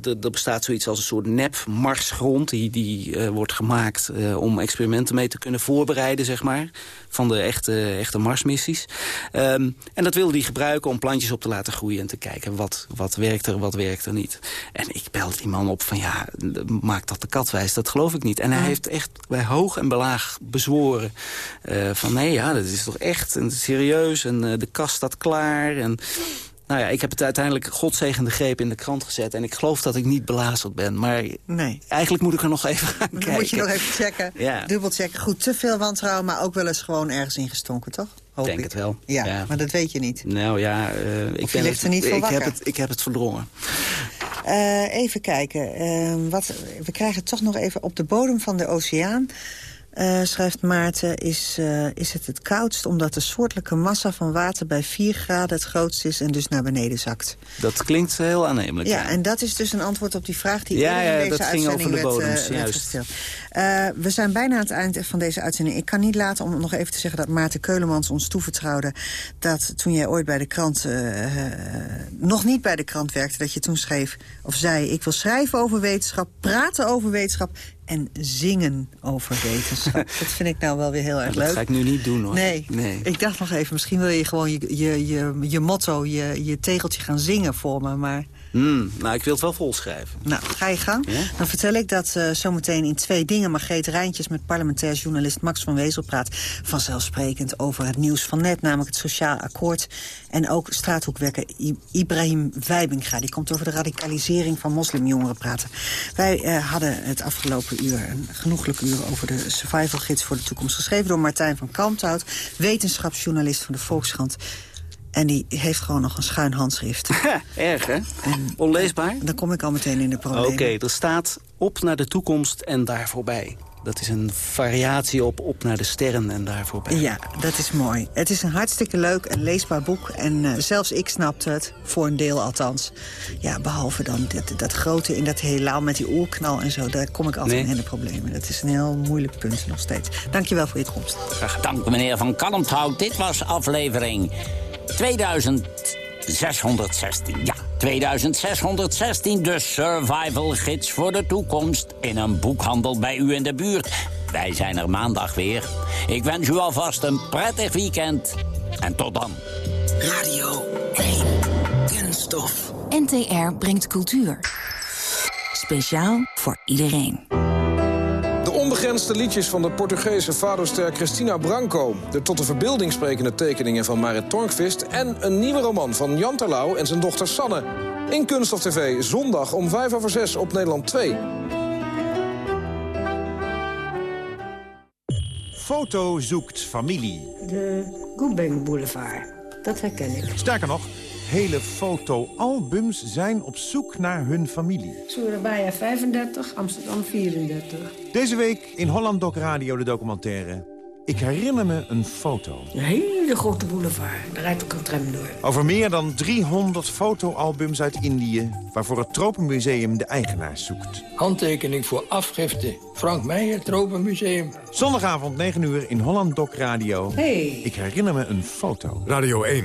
Er bestaat zoiets als een soort nep-marsgrond... die, die uh, wordt gemaakt om experimenten mee te kunnen voorbereiden, zeg maar. Van de echte, echte Marsmissies. Um, en dat wilde hij gebruiken om plantjes op te laten groeien... en te kijken wat, wat werkt er, wat werkt er niet. En ik belde die man op van ja, maak dat de kat wijs. Dat geloof ik niet. En hij heeft echt bij hoog en belaag bezworen... van nee, ja, dat is toch echt en serieus en uh, de kast staat klaar. En, nou ja, ik heb het uiteindelijk godzegende greep in de krant gezet. En ik geloof dat ik niet belazerd ben. Maar nee. eigenlijk moet ik er nog even gaan kijken. moet je nog even checken. Ja. Dubbel checken. Goed, te veel wantrouwen, maar ook wel eens gewoon ergens ingestonken, toch? Ik denk het wel. Ja, ja, maar dat weet je niet. Nou ja, uh, ik, ligt er niet ik heb, het, ik heb het verdrongen. Uh, even kijken. Uh, wat, we krijgen toch nog even op de bodem van de oceaan... Uh, schrijft Maarten, is, uh, is het het koudst... omdat de soortelijke massa van water bij 4 graden het grootst is... en dus naar beneden zakt. Dat klinkt heel aannemelijk. Ja, ja. en dat is dus een antwoord op die vraag die ja, ja, in deze dat ging over de bodems, werd, uh, gesteld. we zijn bijna aan het eind van deze uitzending. Ik kan niet laten om nog even te zeggen dat Maarten Keulemans ons toevertrouwde... dat toen jij ooit bij de krant, nog niet bij de krant werkte... dat je toen schreef of zei, ik wil schrijven over wetenschap, praten over wetenschap en zingen over wetenschap. dat vind ik nou wel weer heel erg leuk. Dat ga ik nu niet doen, hoor. Nee, nee. ik dacht nog even, misschien wil je gewoon je, je, je, je motto, je, je tegeltje gaan zingen voor me, maar... Mm, nou, ik wil het wel volschrijven. Nou, ga je gang. Ja? Dan vertel ik dat uh, zometeen in twee dingen... Margreet Rijntjes met parlementair journalist Max van Wezel praat... vanzelfsprekend over het nieuws van net, namelijk het sociaal akkoord... en ook straathoekwerker I Ibrahim Wijbinga. Die komt over de radicalisering van moslimjongeren praten. Wij uh, hadden het afgelopen uur, een genoeglijk uur... over de survival gids voor de toekomst... geschreven door Martijn van Kalmthout... wetenschapsjournalist van de Volkskrant... En die heeft gewoon nog een schuin handschrift. Erg, hè? En, Onleesbaar? Dan kom ik al meteen in de problemen. Oké, okay, er staat op naar de toekomst en daar voorbij. Dat is een variatie op op naar de sterren en daar voorbij. Ja, dat is mooi. Het is een hartstikke leuk en leesbaar boek. En uh, zelfs ik snapte het, voor een deel althans. Ja, behalve dan dat, dat grote in dat heelal met die oerknal en zo. Daar kom ik altijd nee. in de problemen. Dat is een heel moeilijk punt nog steeds. Dankjewel voor je komst. Graag Dank meneer Van Kalmthout. Dit was aflevering 2616. Ja, 2616, de survival gids voor de toekomst... in een boekhandel bij u in de buurt. Wij zijn er maandag weer. Ik wens u alvast een prettig weekend. En tot dan. Radio 1. Kunststof. NTR brengt cultuur. Speciaal voor iedereen. De onbegrensde liedjes van de Portugese vaderster Cristina Branco... de tot de verbeelding sprekende tekeningen van Marit Tornqvist... en een nieuwe roman van Jan Terlouw en zijn dochter Sanne. In Kunststof TV, zondag om 5 over 6 op Nederland 2. Foto zoekt familie. De Goebeng Boulevard, dat herken ik. Sterker nog, hele fotoalbums zijn op zoek naar hun familie. Surabaya 35, Amsterdam 34. Deze week in Holland Doc Radio de documentaire... Ik herinner me een foto. Een hele grote boulevard. Daar rijdt ook een tram door. Over meer dan 300 fotoalbums uit Indië... waarvoor het Tropenmuseum de eigenaar zoekt. Handtekening voor afgifte. Frank Meijer, Tropenmuseum. Zondagavond 9 uur in Holland Doc Radio. Hey. Ik herinner me een foto. Radio 1.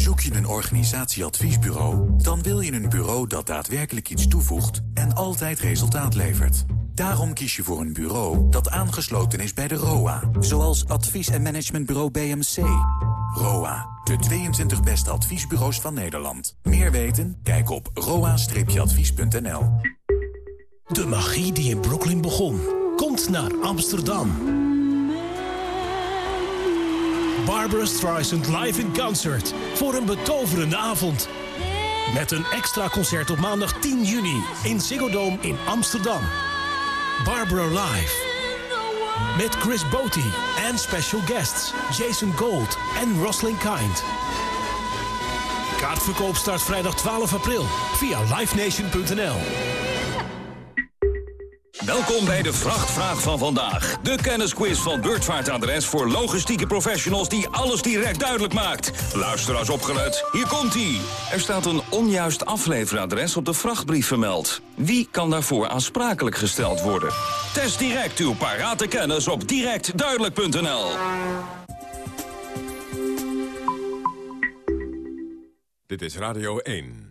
Zoek je een organisatieadviesbureau? Dan wil je een bureau dat daadwerkelijk iets toevoegt en altijd resultaat levert. Daarom kies je voor een bureau dat aangesloten is bij de ROA. Zoals advies- en managementbureau BMC. ROA, de 22 beste adviesbureaus van Nederland. Meer weten? Kijk op roa-advies.nl. De magie die in Brooklyn begon, komt naar Amsterdam. Barbara Streisand live in concert voor een betoverende avond. Met een extra concert op maandag 10 juni in Ziggo Dome in Amsterdam. Barbara live. Met Chris Botti en special guests Jason Gold en Roslyn Kind. Kaartverkoop start vrijdag 12 april via livenation.nl. Welkom bij de Vrachtvraag van vandaag. De kennisquiz van Beurtvaartadres voor logistieke professionals die alles direct duidelijk maakt. Luister als opgelet. Hier komt-ie. Er staat een onjuist afleveradres op de vrachtbrief vermeld. Wie kan daarvoor aansprakelijk gesteld worden? Test direct uw parate kennis op directduidelijk.nl. Dit is Radio 1.